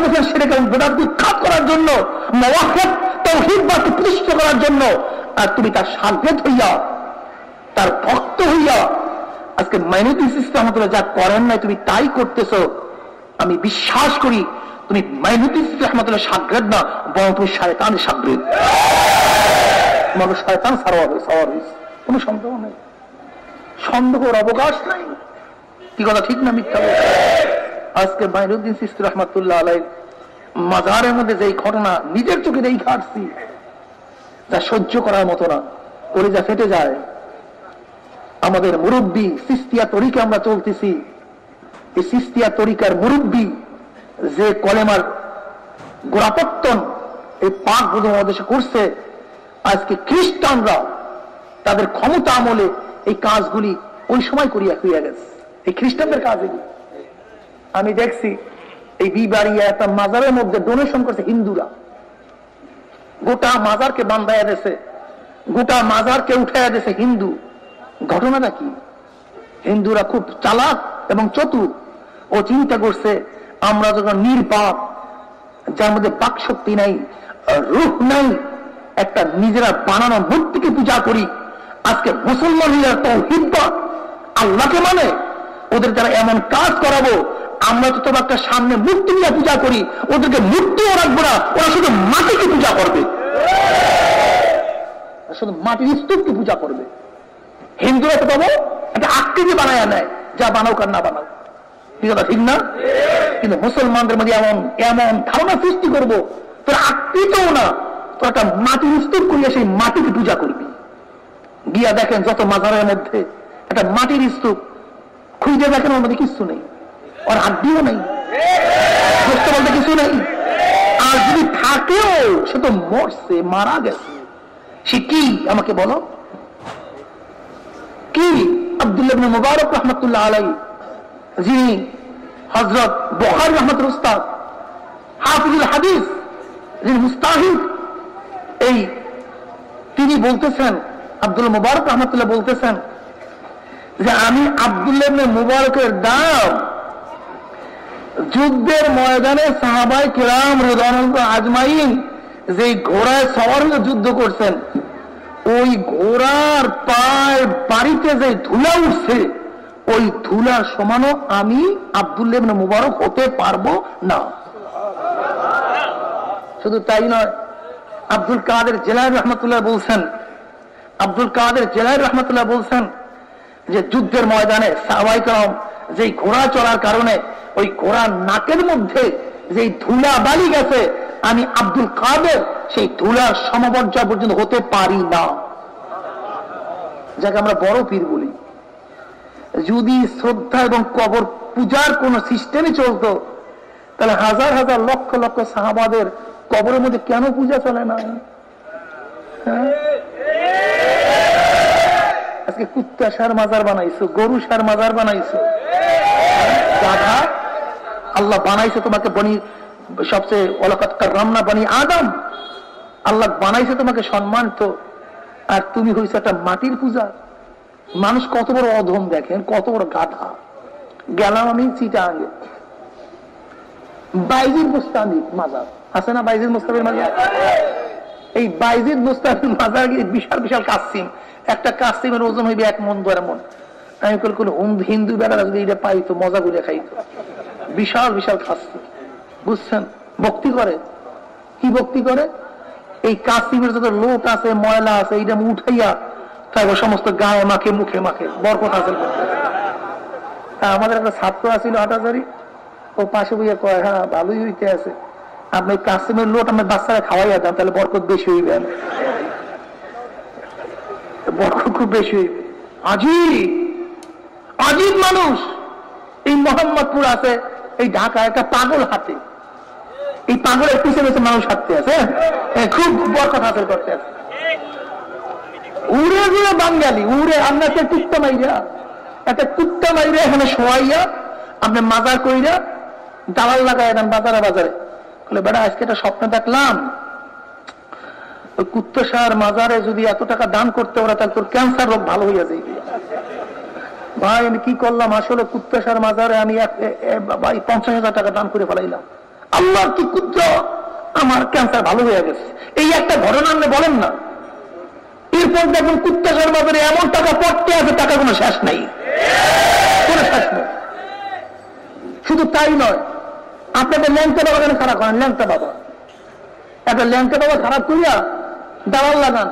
গেছেন সেরেক এবং বেদাতকে খাত করার জন্য করার জন্য। আর তুমি তার হইয়া, তার ভক্ত হইয়া, আজকে মাইনুদ্দিন যা করেন নাই তুমি তাই করতেছ। আমি বিশ্বাস করি, তুমি মাইনুদ্দিন সাগ্রেদ না, বরং তুমি শয়তানের সাগ্রেদ তোমাকে শয়তান সাওয়ার হয়েছে। কোনো সন্দেহ নেই। সন্দেহর অবকাশ নাই। কি কথা, ঠিক না মিথ্যা আজকে মাইনুদ্দিন সিস্তি রহমাতুল্লাহ আলাই মাজারের মধ্যে যে ঘটনা, নিজের চোখে দেখে কাটছি যা সহ্য করার মতো না। করে যা ফেটে যায়। আমাদের মুরব্বী সিস্তিয়া তরিকে আমরা চলতেছি। এই সিস্তিয়া তরিকার মুরব্বী যে কলেমার গোড়াপত্তন এই পাক দেশে করছে, আজকে খ্রিস্টানরা তাদের ক্ষমতা আমলে এই কাজগুলি ওই সময় করিয়া হইয়া গেছে। এই খ্রিস্টানদের কাজ আমি দেখছি এই বিবাড়িয়া একটা মাজারের মধ্যে ডোনেশন করছে হিন্দুরা। গোটা মাজারকে বান্ধাইয়া দিয়েছে। গোটা মাজারকে উঠাইয়া দিয়েছে হিন্দু। ঘটনাটা কি? হিন্দুরা খুব চালাক এবং চতুর ও চিন্তা করছে, আমরা যখন নির্বাক, যার মধ্যে বাক শক্তি নাই, রূপ নাই, একটা নিজেরা বানানো মূর্তিকে পূজা করি আজকে মুসলমানরা তো হিব্বা আল্লাহকে মানে? ওদের দ্বারা এমন কাজ করাবো, আমরা তো তোমার একটা সামনে মূর্তি নিয়ে পূজা করি, ওদেরকে মূর্তিও রাখব না, ওরা শুধু মাটিকে পূজা করবে। শুধু মাটির স্তূপকে পূজা করবে। হিন্দুরা তো পাবো, একটা আকৃতি বানায় নেয়, যা বানাও কার না বানাও ঠিক না? কিন্তু মুসলমানদের মধ্যে এমন এমন ধারণা সৃষ্টি করব, তোরা আকৃতও না, তোর একটা মাটির স্তূপ করিয়া সেই মাটিকে পূজা করবি। গিয়া দেখেন যত মাজারের মধ্যে একটা মাটির স্তূপ, খুঁজে দেখেন ওর মধ্যে কিছু নেই। ওর হাড্ডিও নেই। বলতে কিছু নেই। আর যদি থাকেও, সে তো মরছে, মারা গেছে। সে কি? আমাকে বলো। কি? আবদুল্লাহ মুবারক রহমতুল্লাহ আলাই যিনি হজরত বহার রহমত উস্তাদ, হাফিজুল হাদিস, যিনি মুস্তাহিদ। এই তিনি বলতেছেন আব্দুল মুবারক রহমতুল্লাহ বলতেছেন যে আমি আবদুল্লাহ মুবারকের দাম যুদ্ধের ময়দানে সাহাবাই কিরাম রুদানন্দ আজমাইন যে ঘোড়ায় সবার যুদ্ধ করছেন, ওই ঘোড়ার পায় বাড়িতে যে ধুলা উঠছে, ওই ধুলার সমানও আমি আবদুল্লাহ মুবারক হতে পারব না। শুধু তাই নয়, আব্দুল কাদের জেলার রহমতুল্লাহ বলছেন আব্দুল কাদের জেলার রহমতুল্লাহ বলছেন যে যুদ্ধের ময়দানে সাহবাইকরম যেই ঘোড়া চলার কারণে ওই ঘোড়ার নাকের মধ্যে যেই ধুলা বালি গেছে, আমি আব্দুল কাদের সেই ধুলার সমপর্যায় পর্যন্ত হতে পারি না। যাকে আমরা বড় পীর বলি। যদি শ্রদ্ধা এবং কবর পূজার কোন সিস্টেমে চলতো, তাহলে হাজার হাজার লক্ষ লক্ষ সাহাবাদের কবরের মধ্যে কেন পূজা চলে না? হ্যাঁ? আজকে কুত্তা সার মাজার বানাইছো, গরু সার মাজার বানাইছো। গাধা, আল্লাহ বানাইছে তোমাকে বনি, সবচেয়ে অলকাতকার রামনা বানি আদম। আল্লাহ বানাইছে তোমাকে সম্মানিত আর তুমি হয়েছে একটা মাটির পূজা। মানুষ কত বড় অধম দেখেন, কত বড় গাধা। গেলাম আমি চিটা আগে বাইজিদ মুস্তানি মাজার। আছে না বাইজিদ মুস্তাফির মাজার? এই বাইজিদ মুস্তাফির মাজার বিশাল বিশাল কাসিম। একটা কাসিমের ওজন হইবে এক মন দু মন। আমি কল কোন হিন্দু বেড়া যদি এটা পাইতো, মজা করে খাইতো। বিশাল বিশাল কাসিম। বুঝছেন? ভক্তি করে। কি ভক্তি করে? এই কাসিমের যত লোক আছে, ময়লা আছে, এইটা উঠাইয়া তারপর সমস্ত গায়ে মাখে, মুখে মাখে, বরকত হাসিল করতে আমাদের একটা ছাত্র আছিল হাটাচারি, ও পাশে বইয়া কয় হ্যাঁ ভালোই হইতে আছে। আপনি কাসিমের লোট আমার বাচ্চারা খাওয়াইয়া দেন, তাহলে বরকত বেশি হইবেন বরকত খুব বেশি। আজিব। আজিব মানুষ। এই মোহাম্মদপুর আছে, এই ঢাকা একটা পাগল হাতে। এই পাগলের পিছনে পিছনে মানুষ হাঁটতে আছে হ্যাঁ? খুব বরকত হাসিল করতে আছে। উড়ে উড়ে বাঙালি, উড়ে একটা কুত্তা মাইরা, একটা কুত্তা মাইরা এখানে শোয়াইয়া আপনি মাজার কইরা, দালাল লাগাই বাজারে বাজারে। বলে, বেড়া, আজকে একটা স্বপ্ন দেখলাম। কুত্তসার মাজারে যদি এত টাকা দান করতে ওরা, তাহলে তোর ক্যান্সার রোগ ভালো হইয়া যাইবে। ভাই, আমি কি করলাম? আসলে কুত্তসার মাজারে আমি ভাই, পঞ্চাশ হাজার টাকা দান করে ফেলাইলাম। আল্লাহ কি কুত্র আমার ক্যান্সার ভালো হয়ে গেছে। এই একটা ঘটনা আপনি বলেন না। এরপর দেখুন কুত্তাসার বাজারে এমন টাকা পড়তে আছে টাকা কোনো শেষ নাই। কোনো শেষ নেই। শুধু তাই নয়, আপনাদের ল্যাংটা বাবা কেন খারাপ করেন? ল্যাংটা বাবা। একটা ল্যাংটা বাবা খারাপ করিয়া দালাল লাগান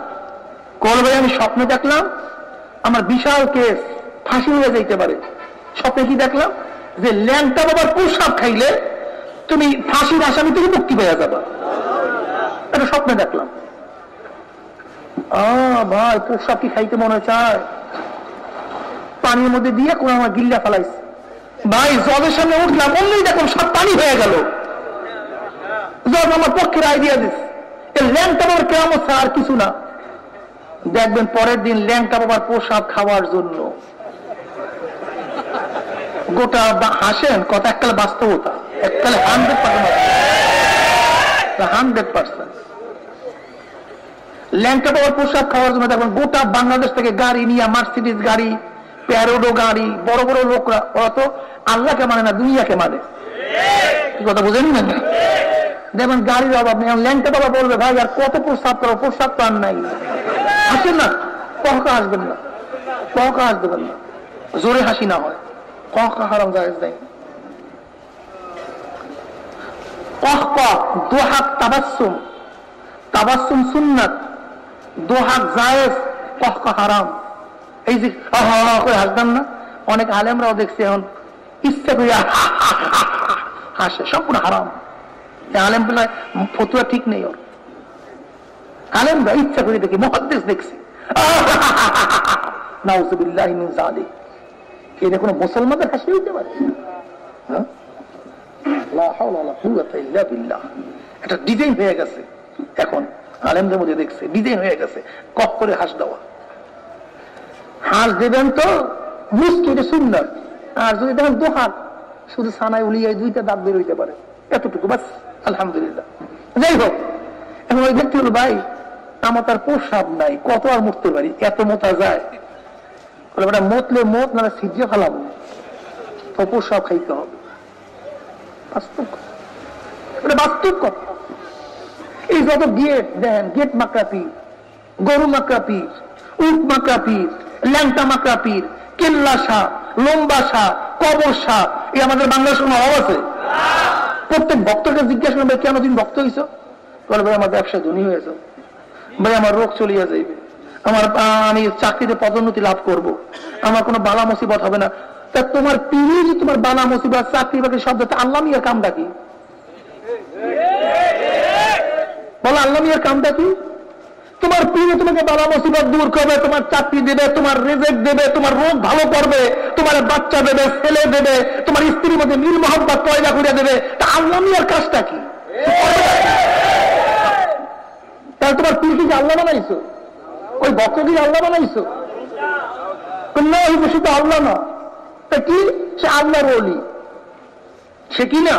করবে আমি স্বপ্ন দেখলাম, আমার বিশাল কেস ফাঁসি হয়ে যাইতে পারে। স্বপ্নে কি দেখলাম? যে ল্যাংটা বাবার প্রসাব খাইলে তুমি ফাঁসির আসামি থেকে মুক্তি পেয়ে যাবা। এটা স্বপ্নে দেখলাম। ভাই, প্রসাব কি খাইতে মনে চায়? পানির মধ্যে দিয়ে কোন আমার গিল্লা ফেলাইছে। ভাই জলের সামনে উঠলাম, অন্যই দেখুন সব পানি হয়ে গেল। জজ আমার পক্ষের আইডিয়া দিস আর কিছু না। দেখবেন পরের দিন ল্যাংটা বাবার পোশাক খাওয়ার জন্য। গোটা হাসেন কত এককালে বাস্তবতা। এককালে হান্ড্রেড পার্সেন্ট হান্ড্রেড পার্সেন্ট ল্যাংটা বাবার পোশাক খাওয়ার জন্য দেখবেন গোটা বাংলাদেশ থেকে গাড়ি নিয়ে মার্সিডিস গাড়ি প্যারোডো গাড়ি, বড় বড় লোকরা, ওরা তো আল্লাহকে মানে না, দুনিয়াকে মানে। কথা বুঝেনি না? দেখবেন গাড়ির অভাব নেই। ল্যাংটা বাবা বলবে, ভাই, আর কত প্রস্তাব করো? প্রস্তাব তো আর নাই। আসেন না কহকা আসবেন না। কহকা আসবেন না। জোরে হাসি না হয়। কহকা হারাম জায়েজ কহকা দোহাক তাবাসুম তাবাসুম সুন্নাত। দোহাক জায়েজ হারাম। এই যে করে না? অনেক আলেমরাও দেখছি এখন ইচ্ছা করিয়া হাসে। সম্পূর্ণ হারাম। আলেম বলে ফতুয়া ঠিক নেই ওর। ইচ্ছা করে দেখি দেখছি। মিন মুসলমানদের হাসি হইতে পারে? হ্যাঁ? একটা ডিজাইন হয়ে গেছে। এখন আলেমদের মধ্যে দেখছে, ডিজাইন হয়ে গেছে কপ করে হাস দেওয়া। হাঁস দেবেন তো এটা সুন্দর আর যদি দেখেন দু হাত শুধু সানায় উলিয়ায় দুইটা দাঁত বের হইতে পারে। এতটুকু, বাস। আলহামদুলিল্লাহ। যাই হোক এখন ওই ব্যক্তি হল ভাই, আমার তার প্রসাব নাই, কত আর মরতে পারি? এত মোতা যায়? বলে মতলে মত না সিজিয়ে ফেলাম তো প্রসাব খাইতে হবে। বাস্তব এটা বাস্তব কথা। এই যত গেট দেন গেট মাকড়া পীর গরু মাকড়া পীর উট মাকড়া পীর ল্যাংটা মাকড়া পীর কেল্লা শাহ লম্বা শাহ কবর শাহ এই আমাদের বাংলাদেশ কোনো অভাব আছে? প্রত্যেক ভক্তকে জিজ্ঞাসা করবে, কেন তুমি ভক্ত হইছ? বলে ভাই, আমার ব্যবসা ধনী হয়েছ ভাই, আমার রোগ চলিয়া যাইবে। আমার, আমি চাকরিতে পদোন্নতি লাভ করব। আমার কোনো বালা মুসিবত হবে না। তা তোমার পিড়ি যে তোমার বালা মুসিবত, চাকরি বাকরি শব্দ আল্লাহ মিয়ার কামটা কি? বলো, আল্লাহ মিয়ার কামটা কি? তোমার পিড়ে তোমাকে বালা মুসিবত দূর করবে, তোমার চাকরি দেবে, তোমার রেজেক দেবে, তোমার রোগ ভালো করবে, তোমার বাচ্চা দেবে, ছেলে দেবে, তোমার স্ত্রীর মধ্যে নীল মহব্বত পয়দা করে দেবে। তা আল্লাহ মিয়ার কাজটা কি? তাহলে তোমার পীর কি আল্লাহ বানাইছো? ওই বক্র কি আল্লাহ বানাইছো? না ওই শুধু আল্লাহ না। তা কি? সে আল্লাহর অলি সে কি না?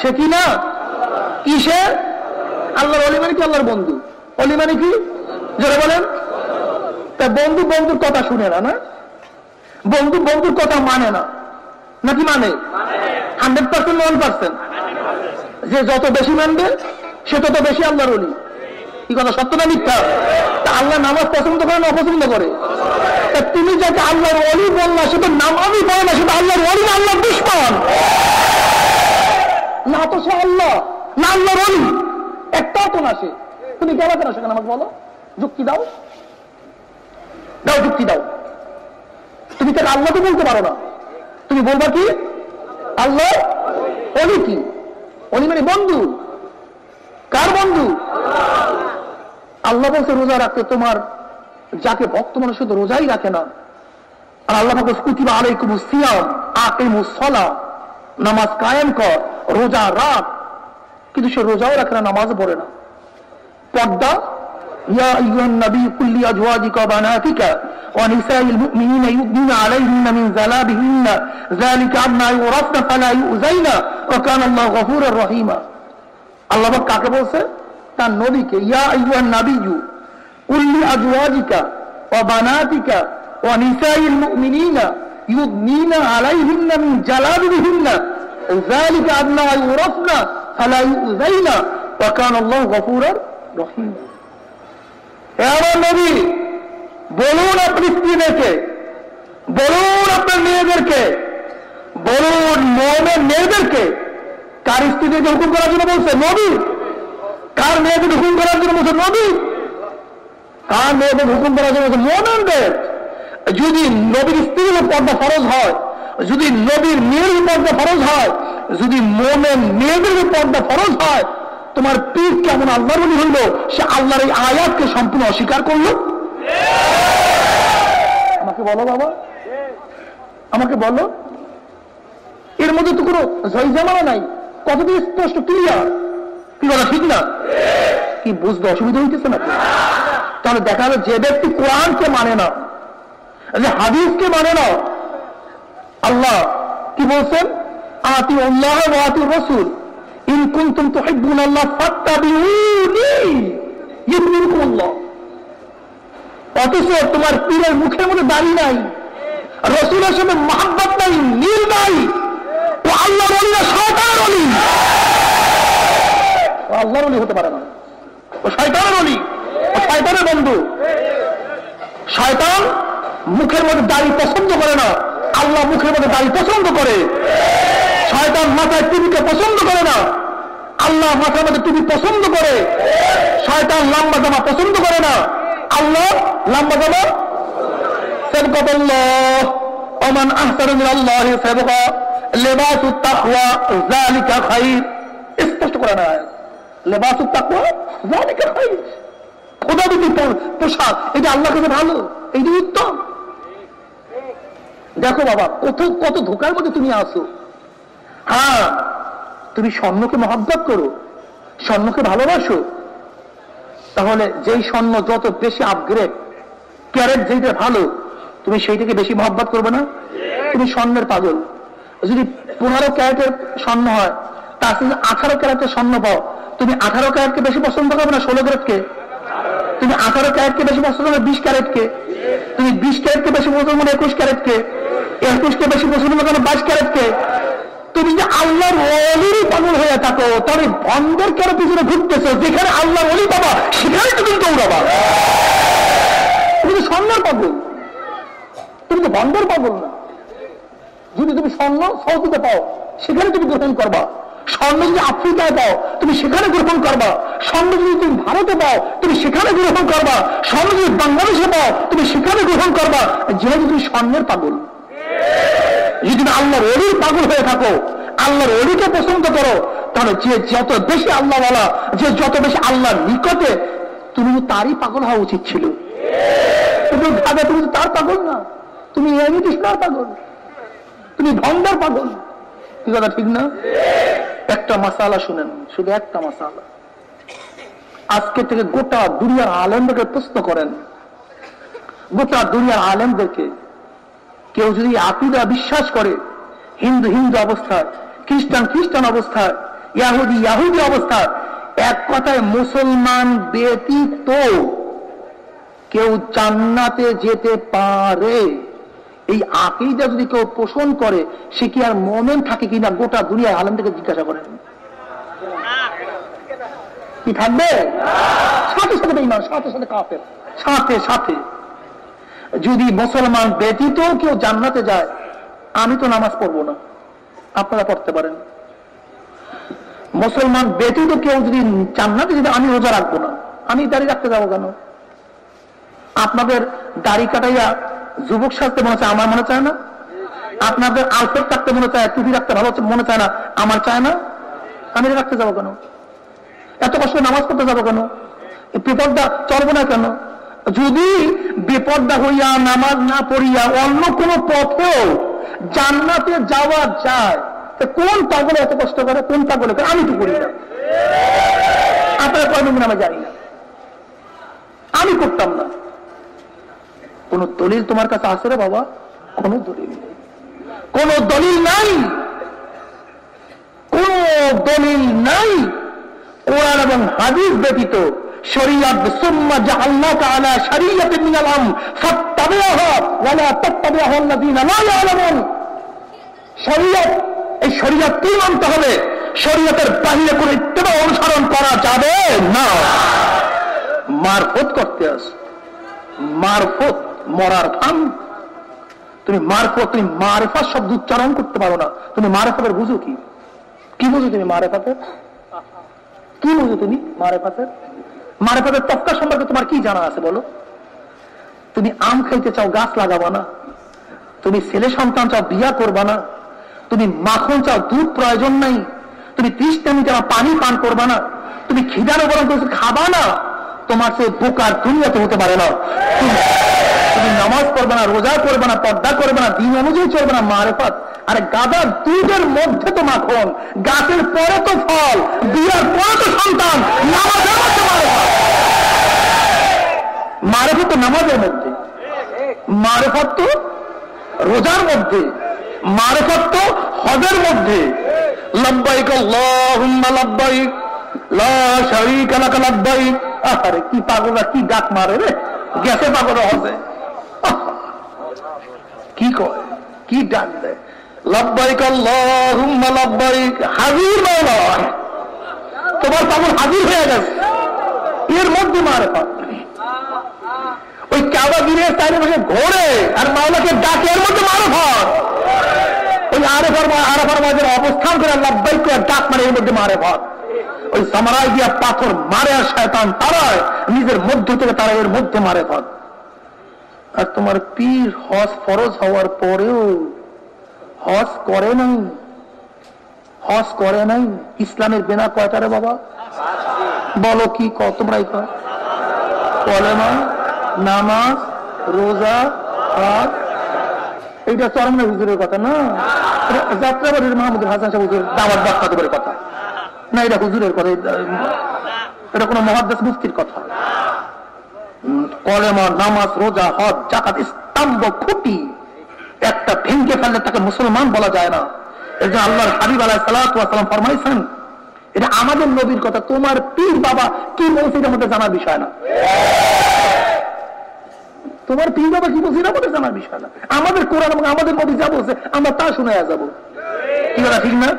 সে কি না? কি সে আল্লাহর অলি মানে কি আল্লাহর বন্ধু? অলি মানে কি? যারা বলেন। তা বন্ধু বন্ধুর কথা শুনে না না? বন্ধু বন্ধুর কথা মানে না। নাকি মানে? Hundred percent one percent. যে যত বেশি মানবে, সে তত বেশি আল্লাহর অলি। কি কথা, সত্য না মিথ্যা? তা আল্লাহ নামাজ পছন্দ করে না অপছন্দ করে? তা তুমি যাকে আল্লাহর অলি বললা, সে তো নামাজই পড়ে না, সে তো আল্লাহর অলি না, আল্লাহর দুশ্মন। না তো সে আল্লাহ, না আল্লাহর অলি। একটাও তো না সে। তুমি গেলা কেন সেখানে আমাকে বলো? যুক্তি দাও। দাও, যুক্তি দাও। তুমি তাকে আল্লাহ তো বলতে পারো না? তুমি বলবা কি? আল্লাহ অলি কি? অলি মানে বন্ধু। কার বন্ধু? আল্লাহ বলছে, রোজা রাখতে তোমার যাকে ভক্ত মানুষ শুধু রোজাই রাখে না। আর আল্লাহ বলছে, কুতিবা আলাইকুম সিয়াম আকিমু সলা নামাজ কায়েম কর, রোজা রাখ। কিন্তু সে রোজাও রাখে না নামাজ পড়ে না। পর্দা يا أيها النبي قل لأزواجك وبناتك ونساء المؤمنين يؤمنين عليهن من جلابهن ذلك عما يعرفن فلا يؤذين وكان الله غفورا رحيما আল্লাহ পাক কাকে বলছে তার নবীকে ইয়া আইয়ুহান নাবিয়্যু কুল্লি আজওয়াজিকা ওয়া বানাতিকা ওয়া নিসাইল মুমিনিনা ইউদনিনা আলাইহিন্না মিন জালাবিহিন্না যালিকা আদনা ইউরাফনা ফালা ইউযাইনা ওয়া কানা আল্লাহু গফুরার নবী, বলুন আপনি স্ত্রীদেরকে, বলুন আপনার মেয়েদেরকে, বলুন মোমের মেয়েদেরকে, কার স্ত্রীদেরকে হুকুম করার জন্য বলছে? নবী। কার মেয়েদের হুকুম করার জন্য বলছে? নবী। কার মেয়েদের হুকুম করার জন্য মোমেনদের। যদি নবীর স্ত্রীর পর্দা ফরজ হয়, যদি নবীর মেয়ের পর্দা ফরজ হয়, যদি মোমেন মেয়েদের পর্দা ফরজ হয় তোমার পীর কেমন আল্লাহর বলি হইল? সে আল্লাহর এই আয়াতকে সম্পূর্ণ অস্বীকার করল? আমাকে বলো বাবা। আমাকে বলো। এর মধ্যে তো কোনো জয়জামালা নাই। কতদিন স্পষ্ট ক্লিয়ার কি বলা ঠিক না? কি বুঝতে অসুবিধা হইতেছে না তাহলে দেখা যাবে যে ব্যক্তি কোরআনকে মানে না, যে হাদিসকে মানে না, আল্লাহ কি বলছেন? আতি আল্লাহ ও আতি রসুল। ইন কুনতুম তুহিব্বুন আল্লাহ ফাত্তাবিউনি ইউহিব্বুকুম আল্লাহ অথচ তোমার পীরের মুখের মধ্যে দাড়ি নাই, রসুলের সাথে মহাব্বত নাই নীল নাই, ও আল্লাহর অলি না, শয়তানের আল্লাহর হতে পারে না। ও শয়তানের অলি, ও শয়তানের বন্ধু। শয়তান মুখের মধ্যে দাড়ি পছন্দ করে না, আল্লাহ মুখের মধ্যে দাড়ি পছন্দ করে। শয়তান মাথায় টুপিকে পছন্দ করে না। আল্লাহ মাথায় মধ্যে টুপি পছন্দ করে। শয়তান লম্বা জামা পছন্দ করে না। আল্লাহ লম্বা জামা অমান আহসারুল্লাহ সেবকা। লেবাস তাকওয়া জালিকা খাই স্পষ্ট করে না। লেবাস তাকওয়া জালিকা খাইর। খোদা দুটি পোশাক, এটা আল্লাহ কাছে ভালো এইটা উত্তম। দেখো বাবা, কত কত ধোকার মধ্যে তুমি আসো হ্যাঁ তুমি স্বর্ণকে মহাব্বত করো, স্বর্ণকে ভালোবাসো। তাহলে যেই স্বর্ণ যত বেশি আপগ্রেড ক্যারেট যেটা ভালো, তুমি সেইটাকে বেশি মহব্বত করবে না? তুমি স্বর্ণের পাগল। যদি পনেরো ক্যারেটের স্বর্ণ হয় তার সাথে আঠারো ক্যারেটের স্বর্ণ পাও, তুমি আঠারো ক্যারেটকে বেশি পছন্দ করবে না ষোলো ক্যারেটকে? তুমি আঠারো ক্যারেটকে বেশি পছন্দ করবে বিশ ক্যারেটকে? তুমি বিশ ক্যারেটকে বেশি পছন্দ করবে একুশ ক্যারেটকে? একুশকে বেশি পছন্দ করবে বাইশ ক্যারেটকে? তুমি যে আল্লাহর অলিরই পাগল হয়ে থাকো তাহলে বন্ধের কেন পিছনে ঘুরতেছো, যেখানে আল্লাহর অলি পাবা, সেখানে তুমি দৌড়াবা। তুমি স্বর্ণের পাগল। তুমি তো বন্ধের পাগল না। যদি তুমি স্বর্ণ সৌদিতে পাও, সেখানে তুমি গ্রহণ করবা। স্বর্ণ যদি আফ্রিকায় পাও, তুমি সেখানে গ্রহণ করবা। স্বর্ণ যদি তুমি ভারতে পাও, তুমি সেখানে গ্রহণ করবা। স্বর্ণ যদি বাংলাদেশে পাও, তুমি সেখানে গ্রহণ করবা। যেহেতু তুমি স্বর্ণের পাগল। যদি আল্লাহর অলির পাগল হয়ে থাকো, আল্লাহর অলিকে পছন্দ করো, তাহলে যে যত বেশি আল্লাহ বলা যে যত বেশি আল্লাহর নিকটে, তুমি তারই পাগল হওয়া উচিত ছিল। তুমি ভাবে তুমি তার পাগল না। তুমি এমনি কৃষ্ণার পাগল। তুমি ভঙ্গার পাগল। কি কথা, ঠিক না? একটা মাসালা শুনেন, শুধু একটা মাসালা। আজকে থেকে গোটা দুনিয়ার আলেমদেরকে প্রশ্ন করেন। গোটা দুনিয়ার আলেমদেরকে কেউ যদি আকিদা বিশ্বাস করে, হিন্দু হিন্দু অবস্থায় খ্রিস্টান খ্রিস্টান অবস্থায় ইয়াহুদি ইয়াহুদি অবস্থায় এক কথায় মুসলমান ব্যতীত কেউ জান্নাতে যেতে পারে। এই আকিদা যদি কেউ পোষণ করে, সে কি আর মমেন থাকে কিনা গোটা দুনিয়ায় আলম থেকে জিজ্ঞাসা করেন? কি থাকবে? সাথে সাথে সাথে সাথে সাথে সাথে। যদি মুসলমান ব্যতীত কেউ জান্নাতে যায়, আমি তো নামাজ পড়ব না। আপনারা পড়তে পারেন। মুসলমান ব্যতীত কেউ যদি জান্নাতে যদি আমি রোজা রাখব না। আমি দাড়ি রাখতে যাব কেন? আপনাদের দাড়ি কাটাইয়া যুবক সাজতে মনে চায়, আমার মনে চায় না? আপনাদের আলফেট রাখতে মনে চায়, টুপি রাখতে ভালো মনে চায় না, আমার চায় না? আমি রাখতে যাব কেন? এত কষ্ট নামাজ পড়তে যাব কেন? বিপদটা চলবো না কেন? যদি বিপদটা হইয়া নামাজ না পড়িয়া অন্য কোন পথেও জান্নাতে যাওয়া যায় কোন পাগলে এত কষ্ট করে? কোন পাগলে করে? আমি তো করি না? আপনারা কয়দিন আমি জানি না। আমি করতাম না। কোন দলিল তোমার কাছে আছে রে বাবা? কোন দলিল নেই। কোন দলিল নাই। কোন দলিল নাই। কোরআন এবং হাদিস ব্যতীত মানতে হবে? শরিয়তের বাহিরে ইত্তেবা অনুসরণ করা যাবে না। মারফত করতে আস। মারফত, মরার ফান। তুমি মারফত, তুমি মারেফাত শব্দ উচ্চারণ করতে পারো না। তুমি মারেফাতের বুঝো কি? কি বুঝো তুমি মারেফাতের? কি বুঝো তুমি মারেফাতের? মারেফাতের তফকা সম্পর্কে তোমার কি জানা আছে বলো? তুমি আম খাইতে চাও, গাছ লাগাবো না। তুমি ছেলে সন্তান চাও, বিয়া করবা না। তুমি মাখন চাও, দুধ প্রয়োজন নাই। তুমি তৃষ্ণা মিটানো পানি পান করবা না। তুমি খিদার উপর খাবা না। তোমার সে বোকার দুনিয়াতে হতে পারে না। তুমি- নামাজ পড়বে না, রোজা করবে না, পর্দা করবে না, দিন অনুযায়ী চলবে না, মারেফাত। আরে গাদার দুধের মধ্যে তো মাখন, গাছের পরে তো ফল, বিয়ার পরে তো সন্তান মারেফাত। তো নামাজের মধ্যে। মারেফত তো রোজার মধ্যে। মারেফত তো হজের মধ্যে। লব্বাইক লব্বাইক, লা শারীকা লাকা লব্বাইক। আরে কি পাগলরা কি গাত মারে রে? গেছে পাগল আহ! কি কয়? কি ডাক দেয় লব্বাইক আল্লাহুম্মা লব্বাইক। হাজির মাওলা। তোমার পাগল হাজির হয়ে গেছে। এর মধ্যে মারেফত ওই কাবা গিরের বসে ঘোরে আর মাওলাকে ডাকে, এর মধ্যে মারে ঘর ওই আরেফার আরেফার মাঝে অবস্থান করে লাভবাই করে ডাক মারে, এর মধ্যে মারে ঘর ওই সামারায় দিয়া পাথর মারে আর শয়তান তারায়, নিজের মধ্য থেকে তারা এর মধ্যে মারে ঘর আর তোমার পীর হজ ফরজ হওয়ার পরেও হজ করে নাই। হজ করে নাই। ইসলামের বেনা কয়টারে বাবা? বলো কি ক তোমরাই কলেমা নামাজ, রোজা হাত এইটা চরমনা হুজুরের কথা না? যাত্রাবাড়ির মাহমুদুল হাসান সাহেব হুজুর দাওয়াত বাক্তাদের কথা? না, এটা হুজুরের কথা, এটা- এটা কোনো মহাদ্দাস মুফতির কথা। কলেমা, নামাজ, রোজা, হজ জাকাত স্তম্ভ খুঁটি একটা ভেঙ্গে ফেললে তাকে মুসলমান বলা যায় না। আল্লাহর হাবিব আলাহ সালাম ফরমাইছেন, এটা আমাদের নবীর কথা, তোমার পীর বাবা কি বলছে এটার মধ্যে জানার বিষয় না। তোমার পীর বাবা কি বলছে এটা মধ্যে জানার বিষয় না। আমাদের কোরআন এবং আমাদের নবী যা বলছে, আমরা তা শুনে যাব। কি কথা, ঠিক না?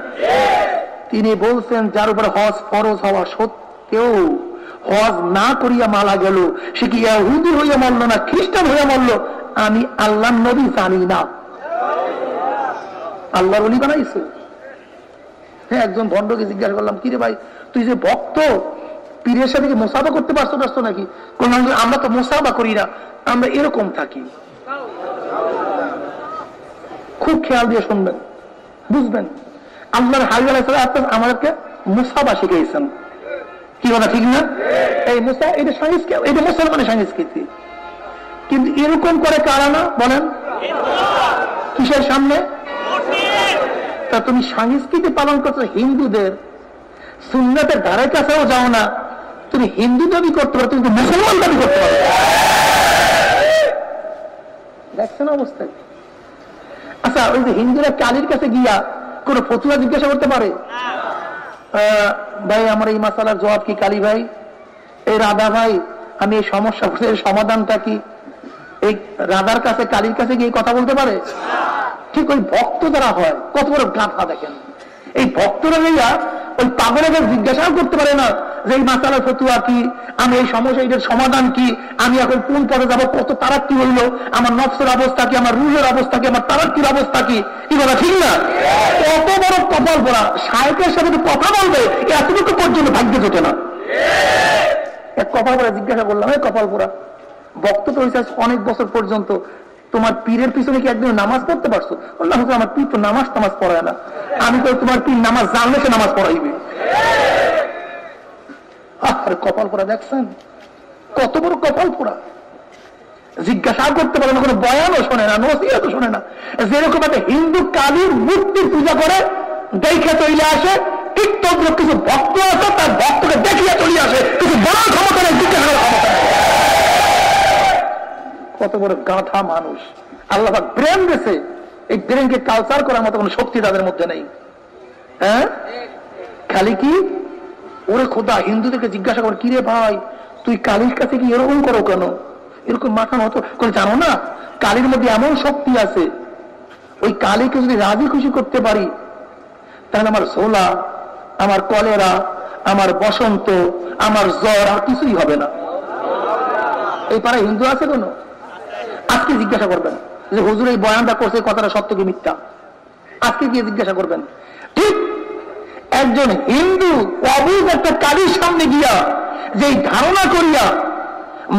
তিনি বলছেন, যার উপরে হজ ফরজ হওয়া সত্ত্বেও হজ না করিয়া মালা গেল, সে কি ইহুদি হইয়া মরল না খ্রিস্টান হইয়া মরল? আমি আল্লাহ নবী জানি না। আল্লাহর অলি বানাইছে। হ্যাঁ একজন ভণ্ডকে জিজ্ঞাসা করলাম কিরে ভাই, তুই যে ভক্ত, পীরের সাথে কি মোসাফা করতে পারছ পারছ নাকি? আমরা তো মোসাফা করি না, আমরা এরকম থাকি। খুব খেয়াল দিয়ে শুনবেন, বুঝবেন। আল্লাহর হাবিব আলাইসালাম আমাদেরকে মুসাবা শিখিয়েছেন। কি কথা, ঠিক না? এই মুসা, এটা সংস্কৃতি, এটা মুসলমানের সংস্কৃতি। কিন্তু এরকম করে কারা না, বলেন? কিসের সামনে? তা তুমি সংস্কৃতি পালন করছ হিন্দুদের। সুন্নাতের ধারে কাছেও যাও না। তুমি হিন্দু দাবি করতে পারো, তুমি মুসলমান দাবি করতে পারো। দেখছেন অবস্থা? আচ্ছা ওই যে হিন্দুরা কালীর কাছে গিয়া কোন ফতুয়া জিজ্ঞাসা করতে পারে? ভাই আমার এই মাসালার জবাব কি কালী ভাই? এই রাধা ভাই আমি এই সমস্যা সমাধানটা কি? এই রাধার কাছে কালীর কাছে গিয়ে কথা বলতে পারে? ঠিক ওই ভক্ত যারা হয় কত বড় গাঁথা দেখেন। এই ভক্তরা গিয়া ওই পাগলের জিজ্ঞাসাও করতে পারে না যে এই মাসালা ফতুয়া কি? আমি এই সমস্যা এটার সমাধান কি? আমি এখন কোন পরে যাব? কত তারাক্কি হইল? আমার নফসের অবস্থা কি? আমার রুহের অবস্থা কি? আমার তারাক্কির অবস্থা কি? কি বলা ঠিক না? কত বড় কপাল পড়া সাহেবের সাথে কথা বলবে, এতটুকু পর্যন্ত ভাগ্য জোটে না। এক কপাল পড়া জিজ্ঞাসা করলাম এই কপাল পড়া বক্ত তো হয়েছে অনেক বছর পর্যন্ত। তোমার পীরের পিছনে কি একদিন নামাজ পড়তে পারছ? বললাম আমার পীর তো নামাজ টামাজ পড়ায় না। আমি তো তোমার পীর নামাজ জানলে সে নামাজ পড়াইবে। আর কপাল পোড়া দেখছেন? কত বড় কপাল পোড়া। জিজ্ঞাসা করতে পারে না কোনো বয়ানও শোনে না, নসিহতও শোনে না। যেরকম একটা হিন্দু কালীর মূর্তির পূজা করে দেখে চলে আসে, ঠিক তদ্র কিছু ভক্ত আছে, তার ভক্তকে দেখিয়ে চলে আসে, কিছু বলার ক্ষমতা নেই জিজ্ঞাসা করার ক্ষমতা কত বড় গাঁথা মানুষ। আল্লাহ ব্রেন দিয়েছে এই ব্রেনকে কালচার করার মতো কোন শক্তি তাদের মধ্যে নেই। হ্যাঁ? খালি কি? ওরে খোদা, হিন্দুদেরকে জিজ্ঞাসা করে, কিরে ভাই, তুই কালীর কাছে কি এরকম করো কেন? এরকম মাথা মতো করে জানো না? কালীর মধ্যে এমন শক্তি আছে। ওই কালীকে যদি রাজি খুশি করতে পারি, তাহলে আমার সোলা আমার কলেরা, আমার বসন্ত, আমার জ্বর আর কিছুই হবে না। এই পাড়ায় হিন্দু আছে কোনো? আজকে জিজ্ঞাসা করবেন যে হুজুর এই বয়ানটা করছে কথাটা সত্য কি মিথ্যা? আজকে গিয়ে জিজ্ঞাসা করবেন। ঠিক একজন হিন্দু অবুজ একটা কালীর সামনে গিয়া যে ধারণা করিয়া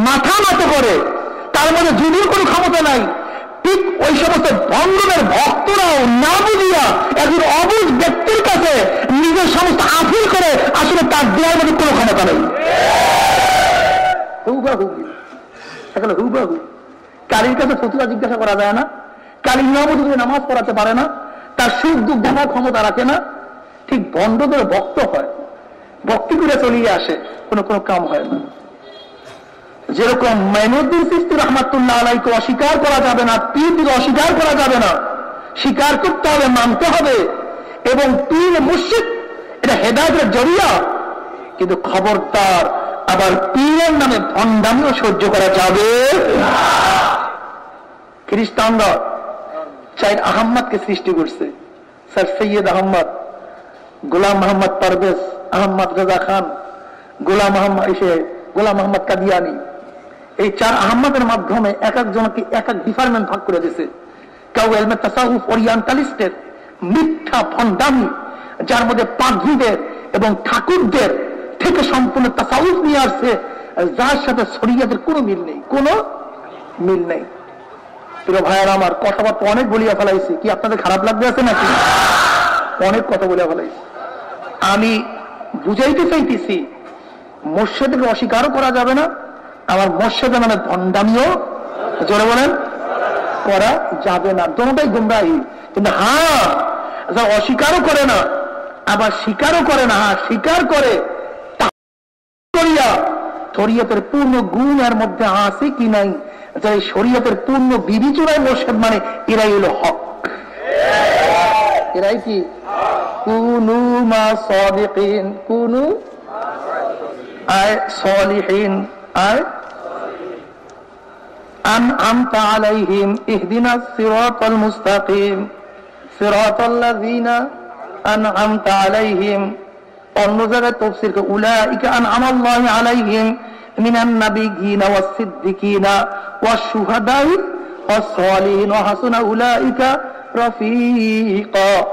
মাথা নত করে, তার মধ্যে যদিও কোনো ক্ষমতা নাই, ঠিক ওই সমস্ত বন্ধনের ভক্তরাও না বুঝিয়া একজন অবুজ ব্যক্তির কাছে নিজের সমস্ত আফিল করে আসলে তার দেওয়ার মধ্যে কোনো ক্ষমতা নেই। হুবাহু। আসলে হুবাহু। কালীর কাছে ফতুয়া জিজ্ঞাসা করা যায় না। কালীর নামও যদি নামাজ পড়াতে পারে না, তার সুখ দুঃখ জানার ক্ষমতা রাখে না। ঠিক বন্ধদের ভক্ত হয়। ভক্তি করে চলিয়ে আসে, কোনো কোনো কাম হয় না। যেরকম মাইনুদ্দিন সিস্তি রহমাতুল্লাহ আলাইকে অস্বীকার করা যাবে না পীরকে অস্বীকার করা যাবে না, স্বীকার করতে হবে, মানতে হবে, এবং পীর মুর্শিদ, এটা হেদায়তের জরিয়া। কিন্তু খবরদার আবার পীরের নামে ভণ্ডামিও সহ্য করা যাবে খ্রিস্টানরা চাই আহম্মদকে সৃষ্টি করছে। স্যার সৈয়দ আহম্মদ, গোলাম মোহাম্মদ পারভেজ, আহম্মদ রাজা খান, গোলাম মোহাম্মদ এসে গোলাম মোহাম্মদ কাদিয়ানি। এই চার আহম্মদের মাধ্যমে এক একজনকে এক এক ডিপার্টমেন্ট ভাগ করে দিয়েছে কেউ এলমে তাসাউফ ওরিয়ান্টালিস্টের মিথ্যা ভণ্ডামি, যার মধ্যে পাদ্রীদের এবং ঠাকুরদের থেকে সম্পূর্ণ তাসাউফ নিয়ে আসছে, যার সাথে শরিয়াদের কোনো মিল নেই, কোনো মিল নেই। প্রিয় ভাইয়ার আমার কথাবার্তা অনেক বলিয়া ফেলাইছি। কি আপনাদের খারাপ লাগবে আছে নাকি? অনেক কথা বলিয়া ফেলাইছি। আমি বুঝাইতে চাইতেছি মোর্শেদকে অস্বীকারও করা যাবে না আমার মোর্শেদে মানে ভণ্ডামিও জোরে বলেন, করা যাবে না। দোনোটাই গুমরাহি। কিন্তু হ্যাঁ অস্বীকারও করে না, আবার স্বীকারও করে না হ্যাঁ স্বীকার করে করিয়া, শরীয়তের পূর্ণ গুণ এর মধ্যে আছে কি নাই? যারা শরীয়তের পূর্ণ বিবেচনায় মোর্শেদ মানে এরাই হলো হক। এরাই কি? কুনু মা সাদিকিন কুনু আয় সলিহিন আয় আন আমতা আলাইহিম ইহদিনা সিরাতাল মুস্তাকিম, সিরাতাল লাযিনা আনআমতা আলাইহিম অন্য জায়গায় আলাইহিম ওয়া হাসুনা উলাইকা রাফিকা।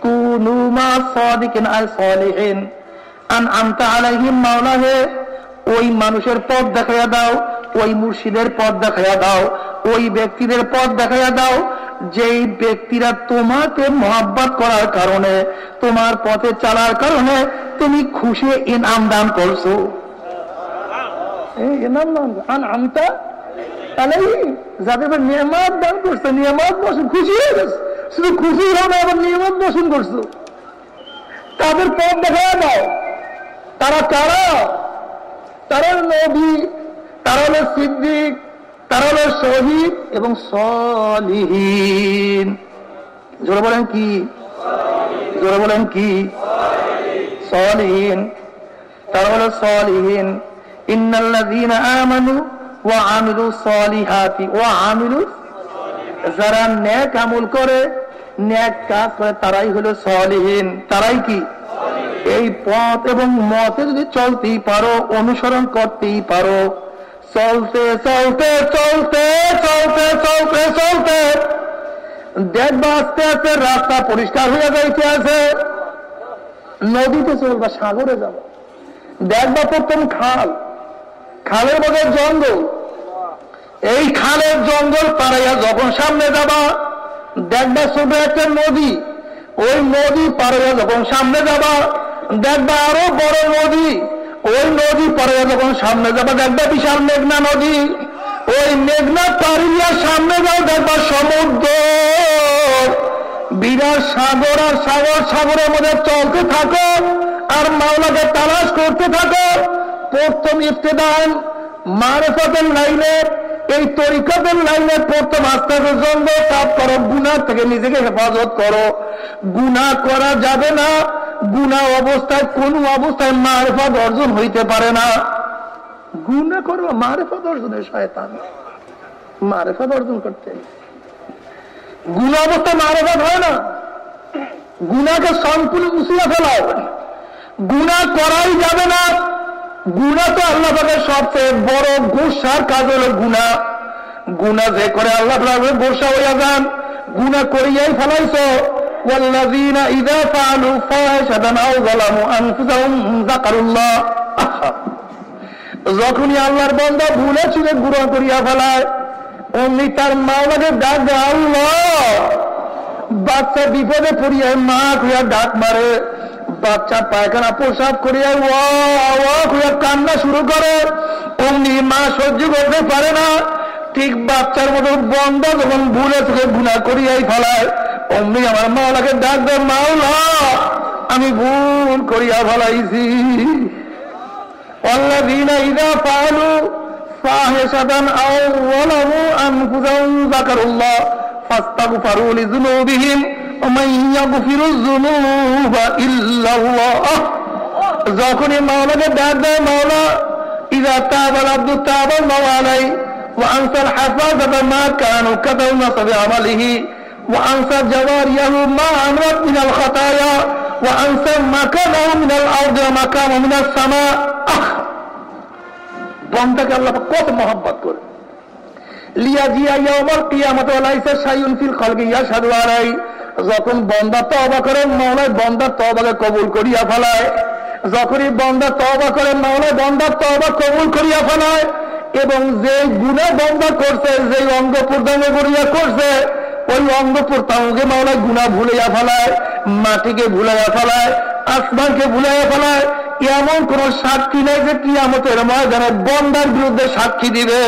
কুনু মা আন আলাইহিম হে ওই মানুষের পথ দেখাইয়া দাও, ওই মুর্শিদের পথ দেখাইয়া দাও, ওই ব্যক্তিদের পথ দেখাইয়া দাও যেই ব্যক্তিরা তোমাকে মহাব্বত করার কারণে, তোমার পথে চালার কারণে তুমি খুশি ইনাম দান করছ। শুধু খুশি আবার করছ। তাদের পথ দেখা দাও। তারা কারা? তারা নবী, তারা সিদ্দিক তারা হলো শহীদ এবং সলিহীন। জোরে বলেন কি? জোরে বলেন কি? সলিহীন। তারা হলো সলিহীন। ইন্নাল্লাযীনা আমানু ওয়া আমিলু সলিহাতি ওয়া আমিলু যারা ন্যাক আমল করে ন্যাক কাজ করে, তারাই হলো সলিহীন। তারাই কি? এই পথ এবং মতে যদি চলতেই পারো, অনুসরণ করতেই পারো চলতে চলতে চলতে চলতে চলতে চলতে। দেখবা আস্তে আস্তে রাস্তা পরিষ্কার হয়ে যাইতে আছে। নদীতে চলবা, সাগরে যাব। দেখবা প্রথম খাল। খালের মধ্যে জঙ্গল। এই খালের জঙ্গল পাড়াইয়া যখন সামনে যাবা দেখবা ছোট একটা নদী। ওই নদী পাড়াইয়া যখন সামনে যাবা দেখবা আরও বড় নদী। ওই নদী পরে যখন সামনে যাব, দেখবা বিশাল মেঘনা নদী। ওই মেঘনা পারিয়া সামনে যাও, দেখবা সমুদ্র। বিরাট সাগর আর সাগর, সাগরের মধ্যে চলতে থাকো আর মাওলাকে তালাশ করতে থাকো। প্রথম ইফতেদান মারেফতের লাইনে এই তরিকাতের লাইনে প্রথম আস্তে আস্তে জন্ম তাপ করো গুনা থেকে নিজেকে হেফাজত করো। গুনা করা যাবে না। গুনা অবস্থায়, কোন অবস্থায় মারেফত অর্জন হইতে পারে না। গুনা করব, মারেফত অর্জনের শয়তান। মারেফত অর্জন করতে। গুণা অবস্থায় মারেফত হয় না। গুনাকে সম্পূর্ণ মুসিয়া ফেলাও। গুণা করাই যাবে না। গুণা তো আল্লাহ পাকের সবচেয়ে বড় গোসার কাজ হলো গুণা গুণা যে করে আল্লাহ পাকের গোসা হইয়া যান গুণা করিয়াই ফেলাইছ والذين إذا فعلوا فاحشة أو ظلموا أنفسهم ذكروا الله যখনই আল্লাহর বন্ধা ভুলে চুলে গুণা করিয়া ফেলায় অমনি তার মাওলাকে ডাক দেয় আল্লাহ বাচ্চা বিপদে পড়িয়া মা করিয়া ডাক মারে বাচ্চা পায়খানা প্রসাব করিয়া ওয়া করিয়া কান্না শুরু করে। অমনি মা সহ্য করতে পারে না। ঠিক বাচ্চার মতো বন্ধ যখন ভুলে চোখে ভুলা করিয়াই ফেলায়। অমনি আমার মাওলাকে ডাক দে মাওলা, আমি ভুল করিয়া ফেলাইছি। অল্লাদিন ومن يغفر الذنوب إلا الله যখনই মাওলাকে ডাক দেয় মাওলা إذا تاب العبد تاب الله عليه وأنسى الحفاظة ما كانوا كتبوا نصب عمله وأنسى جواريه ما عملت من الخطايا وأنسى مكانه من الأرض ومكانه من السماء أخ বন্ধাকে আল্লাহ কত মহব্বত করে লিয়া জিয়া ইয়াউমাল কিয়ামত ওয়ালাইসা শাইউন ফিল খালকি ইয়াশহাদু আলাই যখন বন্দা তওবা করে, মাওলায় বন্দা তওবাকে কবুল করিয়া ফেলায়। যখনই বন্দা তওবা করে, মাওলায় বন্দা তওবা কবুল করিয়া ফেলায় এবং যে গুনাহ বন্দা করছে যে অঙ্গ প্রত্যঙ্গ করিয়া করছে, ওই অঙ্গ প্রত্যঙ্গে মাওলায় গুনাহ ভুলাইয়া ফেলায়, মাটিকে ভুলাইয়া ফেলায়, আসমানকে ভুলাইয়া ফেলায়। এমন কোন সাক্ষী নেই যে কিয়ামতের ময়দানে বন্দার বিরুদ্ধে সাক্ষী দিবে।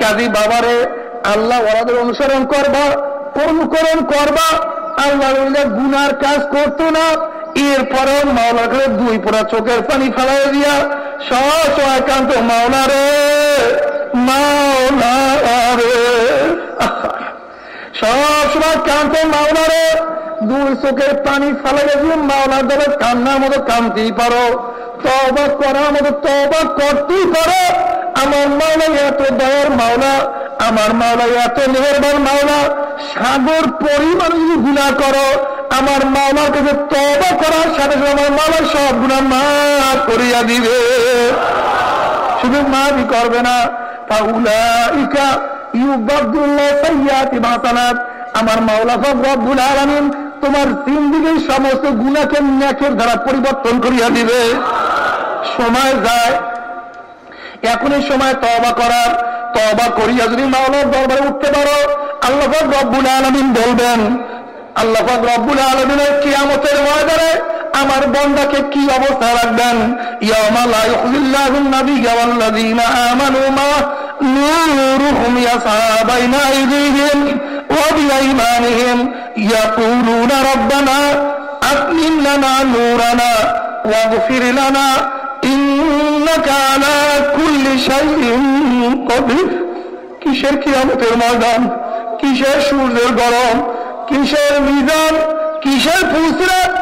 কাজী বাবারে, আল্লাহ ওরাদের অনুসরণ করবা, অনুকরণ করবা আল্লাহ গুনার কাজ করতো না। এরপরেও মাওলা করে দুই পোড়া চোখের পানি ফেলাই দিয়া সচ একান্ত মাওলা রে মাওলা রে। সবসময় কান্ত মাওলা রে, দুই চোখের পানি ফেলাই দিয়ে মাওলার দলে কান্নার মতো কানতেই পারো তবা করার মতো তবা করতেই পারো। আমার মাওলা এত দয়ার মাওলা আমার মাওলা, এত মেহরবান মাওলা, সাগর পরিমাণ যদি গুণা করো, আমার মাওলার কাছে তবা করার সাথে সাথে আমার মাওলা সব গুণা মাফ করিয়া দিবে। শুধু মাফই করবে না, ফাউলাইকা ইউবাদুল্লাহ সাইয়াতি হাসানাত আমার মাওলা ফক রব্বুল আলামিন তোমার জিন্দিগির সমস্ত গুণাকে ন্যাকের দ্বারা পরিবর্তন করিয়া দিবে। সময় যায়, এখনই সময় তবা করার। তবা করিয়া যদি মাওলার দরবারে উঠতে পারো, আল্লাহ রব্বুল আলমিন বলবেন, আল্লাহ রব্বুল আলমিনের কিয়ামতের ময়দানে আমার বন্দাকে কি অবস্থা রাখবেন? ইয়াকুলুনা রাব্বানা লানা নূরানা ওয়াগফির লানা ইন্নাকা আলা কুল্লি কিসের কিয়ামতের ময়দান? কিসের সূর্যের গরম? কিসের মিজান? কিসের ফুসরাত?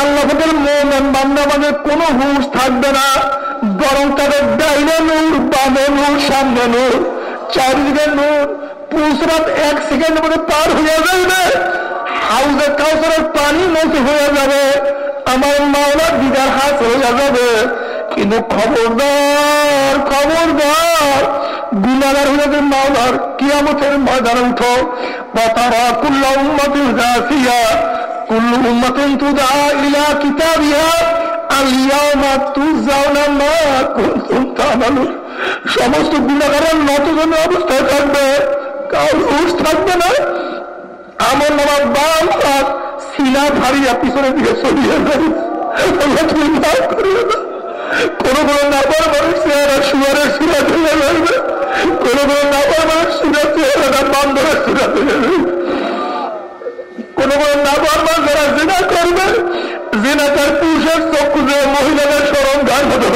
আল্লাহ মোমেন বান্দা মানে কোনো হুশ থাকবে না। বরং তাদের ডাইনে নূর, বামে নূর, সামনে নূর। চারিদিকে নূর। পুসরাত এক সেকেন্ডের মধ্যে পার হয়ে যাবে হাউজে কাউসারের পানি নষ্ট হয়ে যাবে। আমার মাওলা দিদার হাত হয়ে যাবে। কিন্তু খবরদার খবরদার। গুনাগার হয়ে যাবে মাওলার কিয়ামতের ময়দানে উঠো। বা তারা কুল্লা উম্মাতিল জাসিয়া। কুল্লু উম্মাতিন তুদা ইলা কিতাবিহা। আলিয়ামা তুজাউনা মা কুনতুম তামালুন। সমস্ত গুণাগারের নতজনের অবস্থায় থাকবে। কার হুশ থাকবে না। আমার নামার বাম হাত সিনা ভারিয়া পিছনের দিকে সরিয়ে আল্লাহ তুমি মাফ করিয়ে দাও কোন কোন নাপার মানুষ চেহারা সুয়ারের সুরা চলে যাবে কোন কোন নাপার মানুষ সুরা চেহারাটা বান্ধবের সুরা চলে যাবে কোন কোন নাপার মানুষ যারা করবে তার পুরুষের যে মহিলাদের স্মরণ গান মতো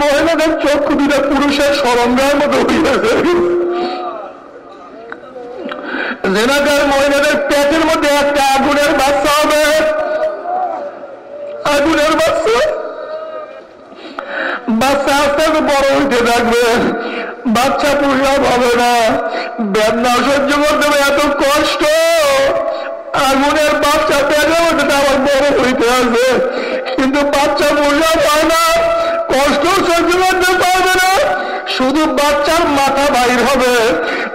মহিলাদের চক্ষু দুটা পুরুষের সরঞ্জামের মতো হইয়াছে জেনাকার মহিলাদের পেটের মধ্যে একটা আগুনের বাচ্চা হবে। আগুনের বাচ্চা? বাচ্চা আস্তে আস্তে বড় হইতে থাকবে। বাচ্চা প্রসব হবে না। বেদনা সহ্য করতে হবে, এত কষ্ট। আগুনের বাচ্চা পেটে মধ্যে আবার বড় হইতে আছে কিন্তু বাচ্চা প্রসব হয় না, কষ্ট সহ্য করতে পারবে না। শুধু বাচ্চার মাথা বাইর হবে।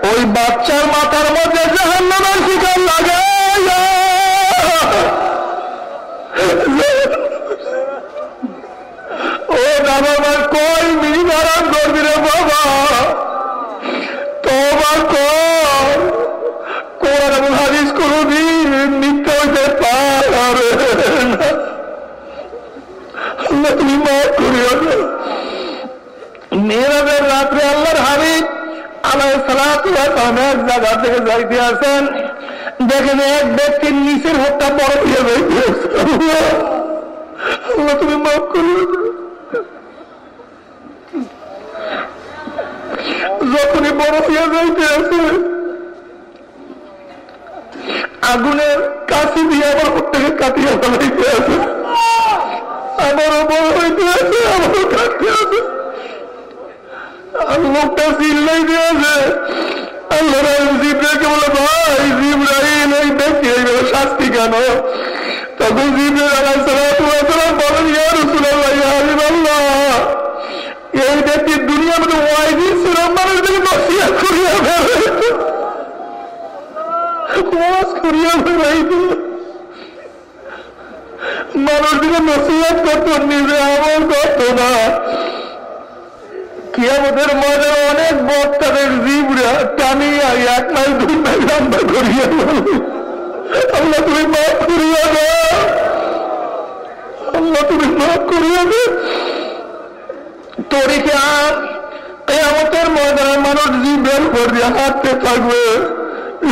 ওই বাচ্চার মাথার মধ্যে জাহান্নামের শিকার লাগে। ও দাদা কই মিনি আরাম করবি রে বাবা? তোমার কর কোরআন এবং হাদিস কোনদিন মিথ্যা হইতে পারে তুমি মাফ করিও মেয়েরাদের রাত্রে আল্লাহর হাবিব দেখেন এক ব্যক্তির নিচের হত্যা বড় হয়ে যাইতে তুমি মাফ যখনই বড় হয়ে যাইতে আছে আগুনের কাছে দিয়ে আমার থেকে কাটিয়ে ফেলাইতে আছে আমারও বড় হইতে আছে আমারও কাটতে আছে আর লোকটা চিল্লাই দিয়েছে আল্লাহ জিব্রাইলকে বলে ভাই জিব্রাইল এই ব্যক্তি এইভাবে শাস্তি কেন তখন জিব্রাইল আলাইহিস সালাম বলেন ইয়া রাসূলুল্লাহ ইয়া হাবিবাল্লাহ এই ব্যক্তি দুনিয়ার মধ্যে ওয়াইদিন ছিল মানুষদের নসিয়া করিয়া বেড়াইত ওয়াজ করিয়া বেড়াইত মানুষদের নসিয়াত করতো নিজে আমল করতো না কিয়ামতের মধ্যে অনেক বক্তাদের জীবরা টানিয়া এক মাইল দুই মাইল লম্বা করিয়া আল্লাহ তুমি মাফ করিয়া দাও। আল্লাহ তুমি মাফ করিয়া দাও। তরিকে আর কেয়ামতের ময়দানে মানুষ জিব্রার উপর দিয়ে হাঁটতে থাকবে।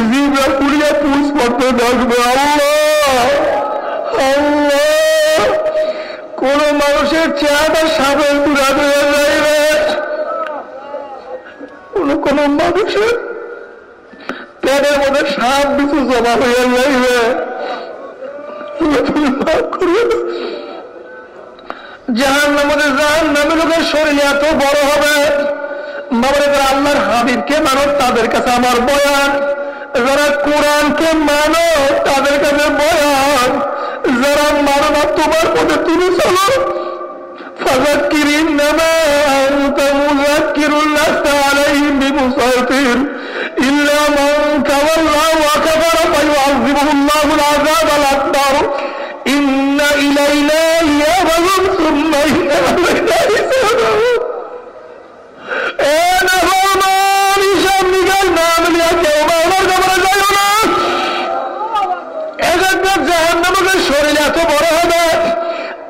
জিব্রা পুড়িয়া পুষ করতে থাকবে। আল্লাহ আল্লাহ, কোন মানুষের চেহারা সাবের পুরা হয়ে যাইবে কোন কোন মানুষের পেটের মধ্যে সাপ বিছু জমা হয়ে যাইবে। জাহান নামে জাহান নামে লোকের শরীর এত বড় হবে। বাবার আল্লাহর হাবিবকে মানো, তাদের কাছে আমার বয়ান। যারা কোরআনকে মানো, তাদের কাছে বয়ান। যারা মানো না, তোমার মধ্যে তুমি চলো। ফাজাক্কিরিন নামে لست عليهم بمسيطر إلا من تولى وكفر فيعذبه الله العذاب الأكبر إن إلينا إيابهم ثم إن علينا حسابهم أنا فرمان شمك النام اليوم أمر قبر যাইও এক একবার জাহান্নামের শরীর এত বড় হবে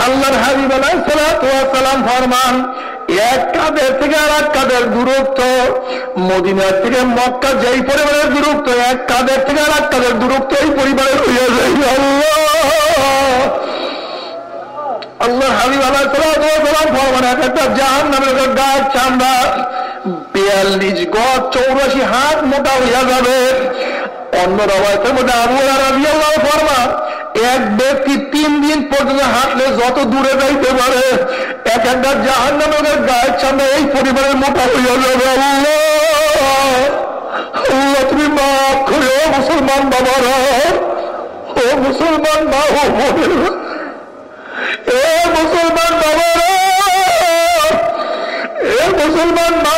আল্লাহর হাবিব সালাম ফরমান, এক কাদের থেকে আর এক কাদের দূরত্ব, মদিনার থেকে মক্কা যেই পরিবারের দূরত্ব, এক কাদের থেকে আর এক কাদের দূরত্ব, এই পরিবারের হইয়া যায় আল্লাহ। হাবিব আলাহ সালাম ফরমান, এক একটা জাহান নামের গাছ চামড়া, বিয়াল্লিশ গজ চৌরাশি হাত মোটা হইয়া যাবে। অন্য রবায়তের মধ্যে আবু আল্লাহ ফরমা এক ব্যক্তি তিন দিন পর্যন্ত হাঁটলে যত দূরে যাইতে পারে, এক একটা জাহান নামের গায়ের সামনে এই পরিবারের মোটা হইয়া যাবে। তুমি মাফ করে, ও মুসলমান বাবারা, ও মুসলমান মা বোনেরা, এ মুসলমান বাবারা, এ মুসলমান মা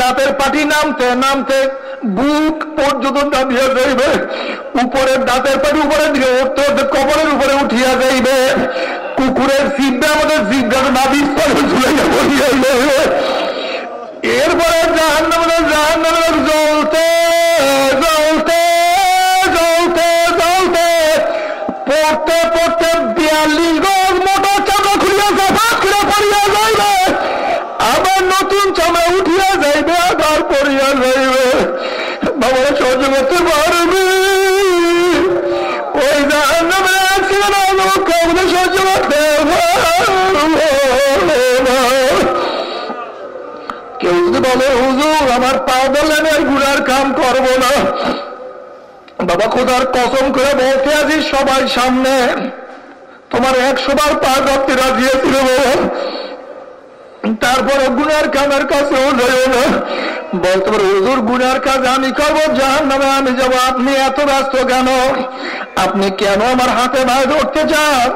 দাঁতের পাটি উপরের দাঁতের পাটি দিকে উঠতে কবরের উপরে উঠিয়া যাইবে। কুকুরের জিব্বা আমাদের জিব্বাটা নাবি স্তরে ঝুলাইয়া বলিয়া যাইবে। এরপরে জাহান নামের জাহান নামের জ্বলতে জ্বলতে জ্বলতে জ্বলতে পড়তে পড়তে বিয়াল্লিশ গজ মোটা চামড়া খুলিয়া সাফাত করে পড়িয়া যাইবে আবার নতুন চামড়া উঠিয়া আবার পড়িয়া যাইবে বাবা সহ্য করতে পারবে ওই জাহান নামের না কেমন সহ্য করতে কেউ যদি বলে, হুজুর, আমার পা আমি আর গুড়ার কাম করব না। বাবা, খোদার কসম করে বলতে আছি সবাই সামনে, তোমার একশো বার পা ধরতে রাজিয়েছিল বাবা। তারপর গুনার কামের না। বলতে পারো, হুজুর, গুনার কাজ আমি করব জাহান নামে আমি যাব। আপনি এত ব্যস্ত কেন? আপনি কেন আমার হাতে ভাই ধরতে চান?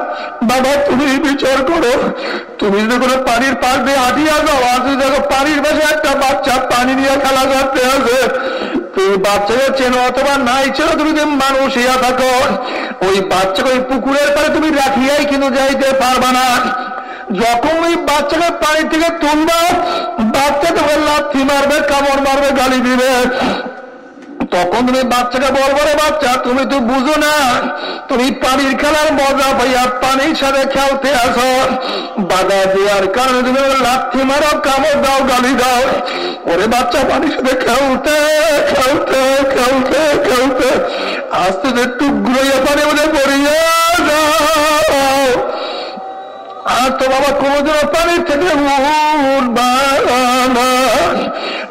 বাবা, তুমি বিচার করো। তুমি যদি কোনো পানির পাশ দিয়ে হাঁটিয়া যাও, আর যদি দেখো পানির পাশে একটা বাচ্চা পানি নিয়ে খেলা করতে আছে তুমি বাচ্চাকে চেনো অথবা নাই চেনো, তুমি যদি মানুষ ইয়া থাকো, ওই বাচ্চাকে ওই পুকুরের পারে তুমি রাখিয়াই কিন্তু যাইতে পারবা না। যখন ওই বাচ্চাকে পানি থেকে তুলবে বাচ্চা তোমার লাথি মারবে, কামড় মারবে, গালি দিবে। তখন তুমি বাচ্চাকে বলব রে বাচ্চা, তুমি তো বুঝো না, তুমি পানির খেলার মজা পাইয়া পানির সাথে খেলতে আসো। বাধা দেওয়ার কারণে তুমি লাথি মারো, কামড় দাও, গালি দাও। ওরে বাচ্চা, পানির সাথে খেলতে খেলতে খেলতে খেলতে, আস্তে আস্তে টুকরো পানি মধ্যে পড়িয়া যাও আর তো বাবা কোনোদিন পানির থেকে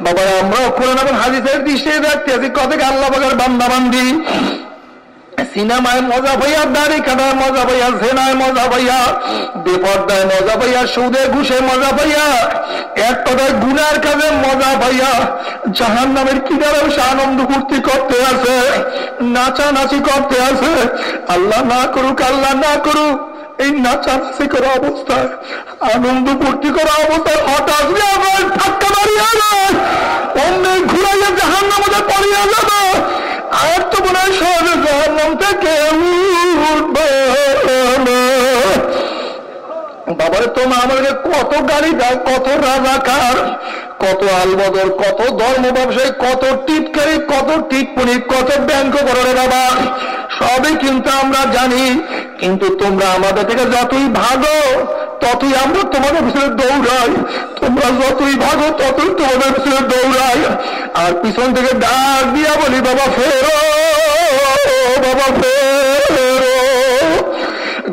বাবা, আমরাও কোরআন এবং হাদিসের দৃষ্টি দেখতে আছি। কত আল্লাহ বাগার বান্দা বান্দি। সিনেমায় মজা পাইয়া, দাড়ি কাটায় মজা পাইয়া সেনায় মজা পাইয়া, বেপর্দায় মজা পাইয়া, সুদে ঘুষে মজা পাইয়া, এক কথায় গুনার কাজে মজা পাইয়া জাহান নামের কিনারেও সে আনন্দ ফুর্তি করতে আছে, নাচানাচি করতে আছে। আল্লাহ না করুক, আল্লাহ না করুক। এই নাচানাচি করা অবস্থায়, আনন্দ ফুর্তি করা অবস্থায়, হঠাৎ আবার ধাক্কা মারিয়া যায় অন্য ঘুরাইয়া জাহান নামে পড়িয়া যাবে। আর তো মনে হয় সহজে জাহান নাম থেকে বাবারে, তোমার আমাদেরকে কত গাড়ি দাও কত রাজাকার। কত আলবদর, কত ধর্ম ব্যবসায়ী কত টিপকারি কত টিপ্পনি কত ব্যাংক করো বাবা সবই কিন্তু আমরা জানি, কিন্তু তোমরা আমাদের থেকে যতই ভাগো, ততই আমরা তোমাদের পিছনে দৌড়াই। তোমরা যতই ভাগো, ততই তোমাদের পিছনে দৌড়াই। আর পিছন থেকে ডাক দিয়া বলি, বাবা ফেরো বাবা ফেরো।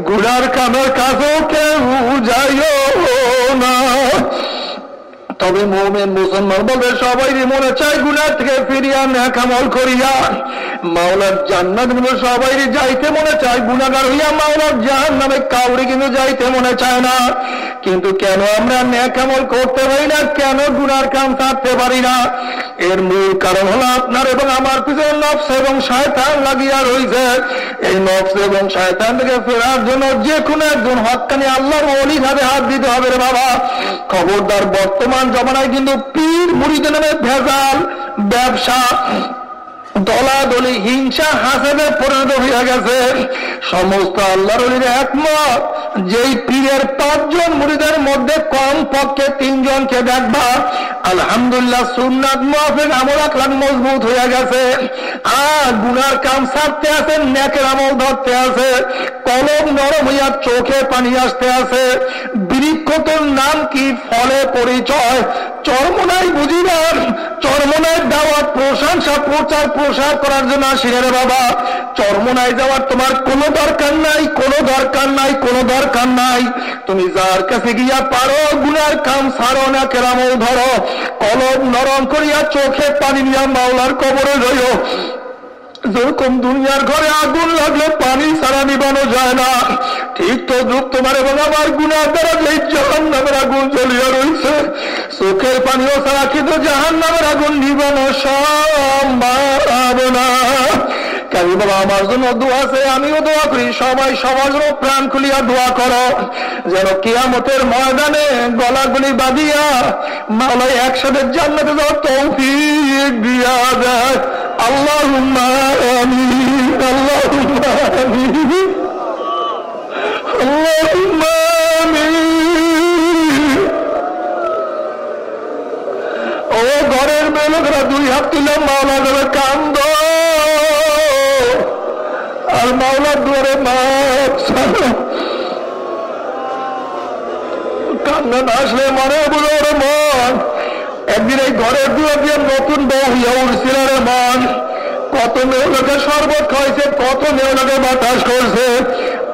গুড়ার কামের কাজও কেউ যাইও না। তবে মোমেন মুসলমান বলবে সবাই মনে চায় গুণার থেকে ফিরিয়া নেকামল করিয়া। মাওলার জান্নাত কিন্তু সবাই যাইতে মনে চায় গুণাগার হইয়া মাওলার জাহান নামে কাউরি কিন্তু যাইতে মনে চায় না। কিন্তু কেন আমরা ন্যাকামল করতে পারি না, কেন গুনার কাম থাকতে পারি না? এর মূল কারণ হলো আপনার এবং আমার পিছনে নফস এবং শয়তান লাগিয়া রয়েছে এই নফস এবং শয়তান থেকে ফেরার জন্য যে কোনো একজন হকানি আল্লাহর অলি ভাবে হাত দিতে হবে রে বাবা। খবরদার বর্তমান জমানায় কিন্তু পীর মুড়িতে নামে ভেজাল ব্যবসা। দলাদলি, হিংসা হাসানে পরিণত হইয়া গেছে। সমস্ত আল্লাহর একমত, যেই পীরের পাঁচজন মুড়িদের মধ্যে কম পক্ষে তিনজনকে দেখবা, আলহামদুলিল্লাহ সুন্নাত মুহাফিক আমল আখলাক মজবুত হইয়া গেছে। আর গুনার কাম সারতে আছে, নেকের আমল ধরতে আছে, কলম নরম হইয়া চোখে পানি আসতে আছে। বৃক্ষতর নাম কি? ফলে পরিচয়। চরমনাই বুঝিবার চরমনায় দেওয়ার, প্রশংসা, প্রচার, প্রসার করার জন্য আসিনে রে বাবা। চরমনায় যাওয়ার তোমার কোনো দরকার নাই, কোনো দরকার নাই, কোনো দরকার নাই। তুমি যার কাছে গিয়া পারো, গুনার কাম সারো না কেরামল ধরো। কলম নরম করিয়া চোখে পানি নিয়া মাওলার কবরে রইও। যেরকম দুনিয়ার ঘরে আগুন লাগলে পানি ছাড়া নিবানো যায় না, ঠিক তো যুগ তোমার এবং আমার গুণার দ্বারা যে জাহান নামের আগুন জ্বলিয়া রয়েছে চোখের পানিও ছাড়া কিন্তু জাহান নামের আগুন নিবানো সম্ভব না কাজী বাবা আমার জন্য দোয়া আছে আমিও দোয়া করি সবাই সবার জন্য প্রাণ খুলিয়া দোয়া করো যেন কিয়ামতের ময়দানে গলাগুলি বাঁধিয়া মালাই একসাথে জান্নাতে যাওয়ার তৌফিক দিয়া দেয় আল্লাহ আমিন আল্লাহ আমিন اللهم آمين ও ঘরের মেয়ে দুই হাত তুলে মাওলা দেবে কান্দ আর মাওলার দুয়ারে মাপ কান্না না আসলে মনে বলো ওরে মন। একদিন এই ঘরের দুয়ার দিয়ে নতুন বউ হইয়া উঠছিল রে মন। কত মেয়েলোকে শরবত খাইছে কত মেয়েলোকে বাতাস করছে।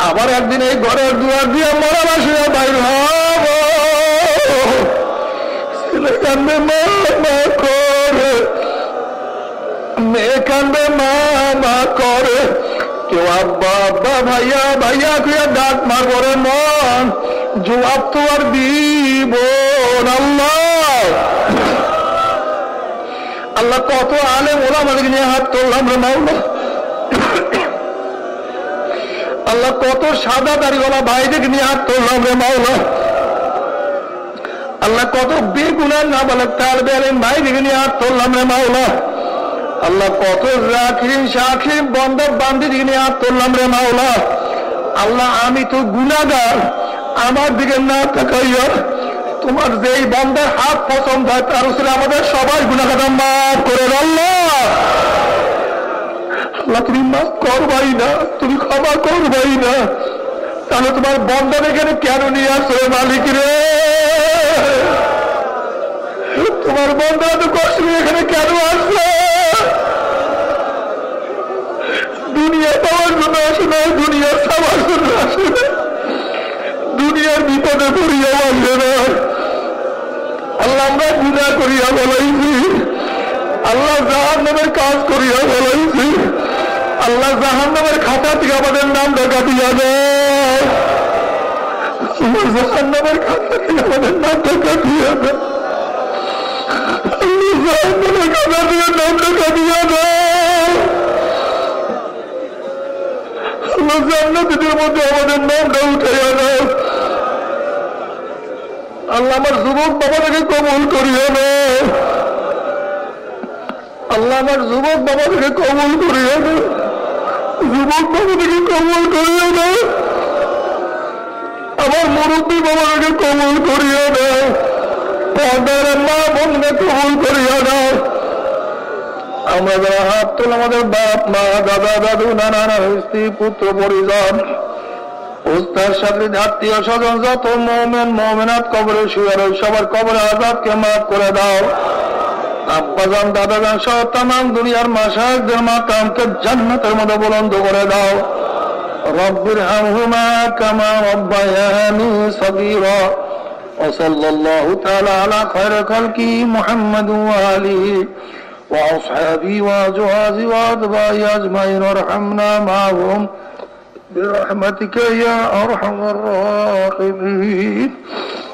আবার একদিন এই ঘরের দুয়ার দিয়ে মরা বাসিয়া বাইর হব। ছেলে কান্দে মা করে। মেয়ে কান্দে মা মা করে। কেউ আব্বা আব্বা ভাইয়া ভাইয়া কুয়া ডাক মন। জবাব তো আর দিব আল্লাহ। আল্লাহ কত আলে ওরা আমাদের নিয়ে হাত তুললাম রে মাওলা আল্লাহ কত সাদা দাড়িওয়ালা ভাইদের নিয়ে হাত তুললাম রে মাওলা আল্লাহ কত বেগুনার না বলে তার বেলেন ভাইদের নিয়ে হাত তুললাম রে মাওলা আল্লাহ কত শাখিম বন্ধক বান্ধি নিয়ে হাত তুললাম রে মাওলা। আল্লাহ, আমি তো গুনাগার আমার দিকে না তাকাইয়া তোমার যেই বন্ধের হাত পছন্দ হয়, তার উপরে আমাদের সবাই গুণাগাটা মাফ করে আল্লাহ। আল্লাহ, তুমি মাফ করবাই না, তুমি ক্ষমা করবাই না। তাহলে তোমার বন্ধন এখানে কেন নিয়ে আসো মালিক রে? তোমার বন্ধন তো কষ্ট এখানে কেন আসলো? দুনিয়া পাওয়ার জন্য আসে না, দুনিয়া খাওয়ার জন্য আসে না। দুনিয়ার বিপদে পড়িয়া আসবে না। আল্লাহ আমরা গুণা করিয়া বলাইছি। আল্লাহ জাহান নামের কাজ করিয়া বলাইছি। আল্লাহ জাহান নামের খাতা থেকে আমাদের নাম ঢাকা দিয়া দেয় জাহান নামের খাতা থেকে আমাদের নাম ঢাকা দিয়া দেয় জাহান নামের খাতা থেকে নাম ঢাকা দিয়া দেয় আল্লাহ জান্নাতের মধ্যে আমাদের নামটা উঠাইয়া দেয়। আল্লাহ আমার যুবক বাবাটাকে কবল করিও না আল্লাহ আমার যুবক বাবাটাকে কবল করিও না যুবক বাবাটাকে কবল করিও না আমার মুরব্বী বাবাটাকে কবল করিও না পর্দার মা বোনকে কবল করিও না আমরা যারা হাত তোল আমাদের বাপ মা দাদা দাদু নানা নানা স্ত্রী পুত্র পরিজন উস্তার সাথে আত্মীয় স্বজন যত মোমেন মোমেনাত কবরে শুয়ে রই সবার কবরে আজাদকে মাফ করে দাও আব্বাজান দাদাজান সহ তাম দুনিয়ার মাসাকদের মাকামকে জান্নাতের মধ্যে বুলন্দ করে দাও রব্বির হামহুমা কামা রব্বায়ানি সগীরা وصلى الله تعالى على خير خلقه محمد وآله وأصحابي وأزواجي وأتباعي أجمعين وارحمنا معهم. برحمتك يا أرحم الراحمين.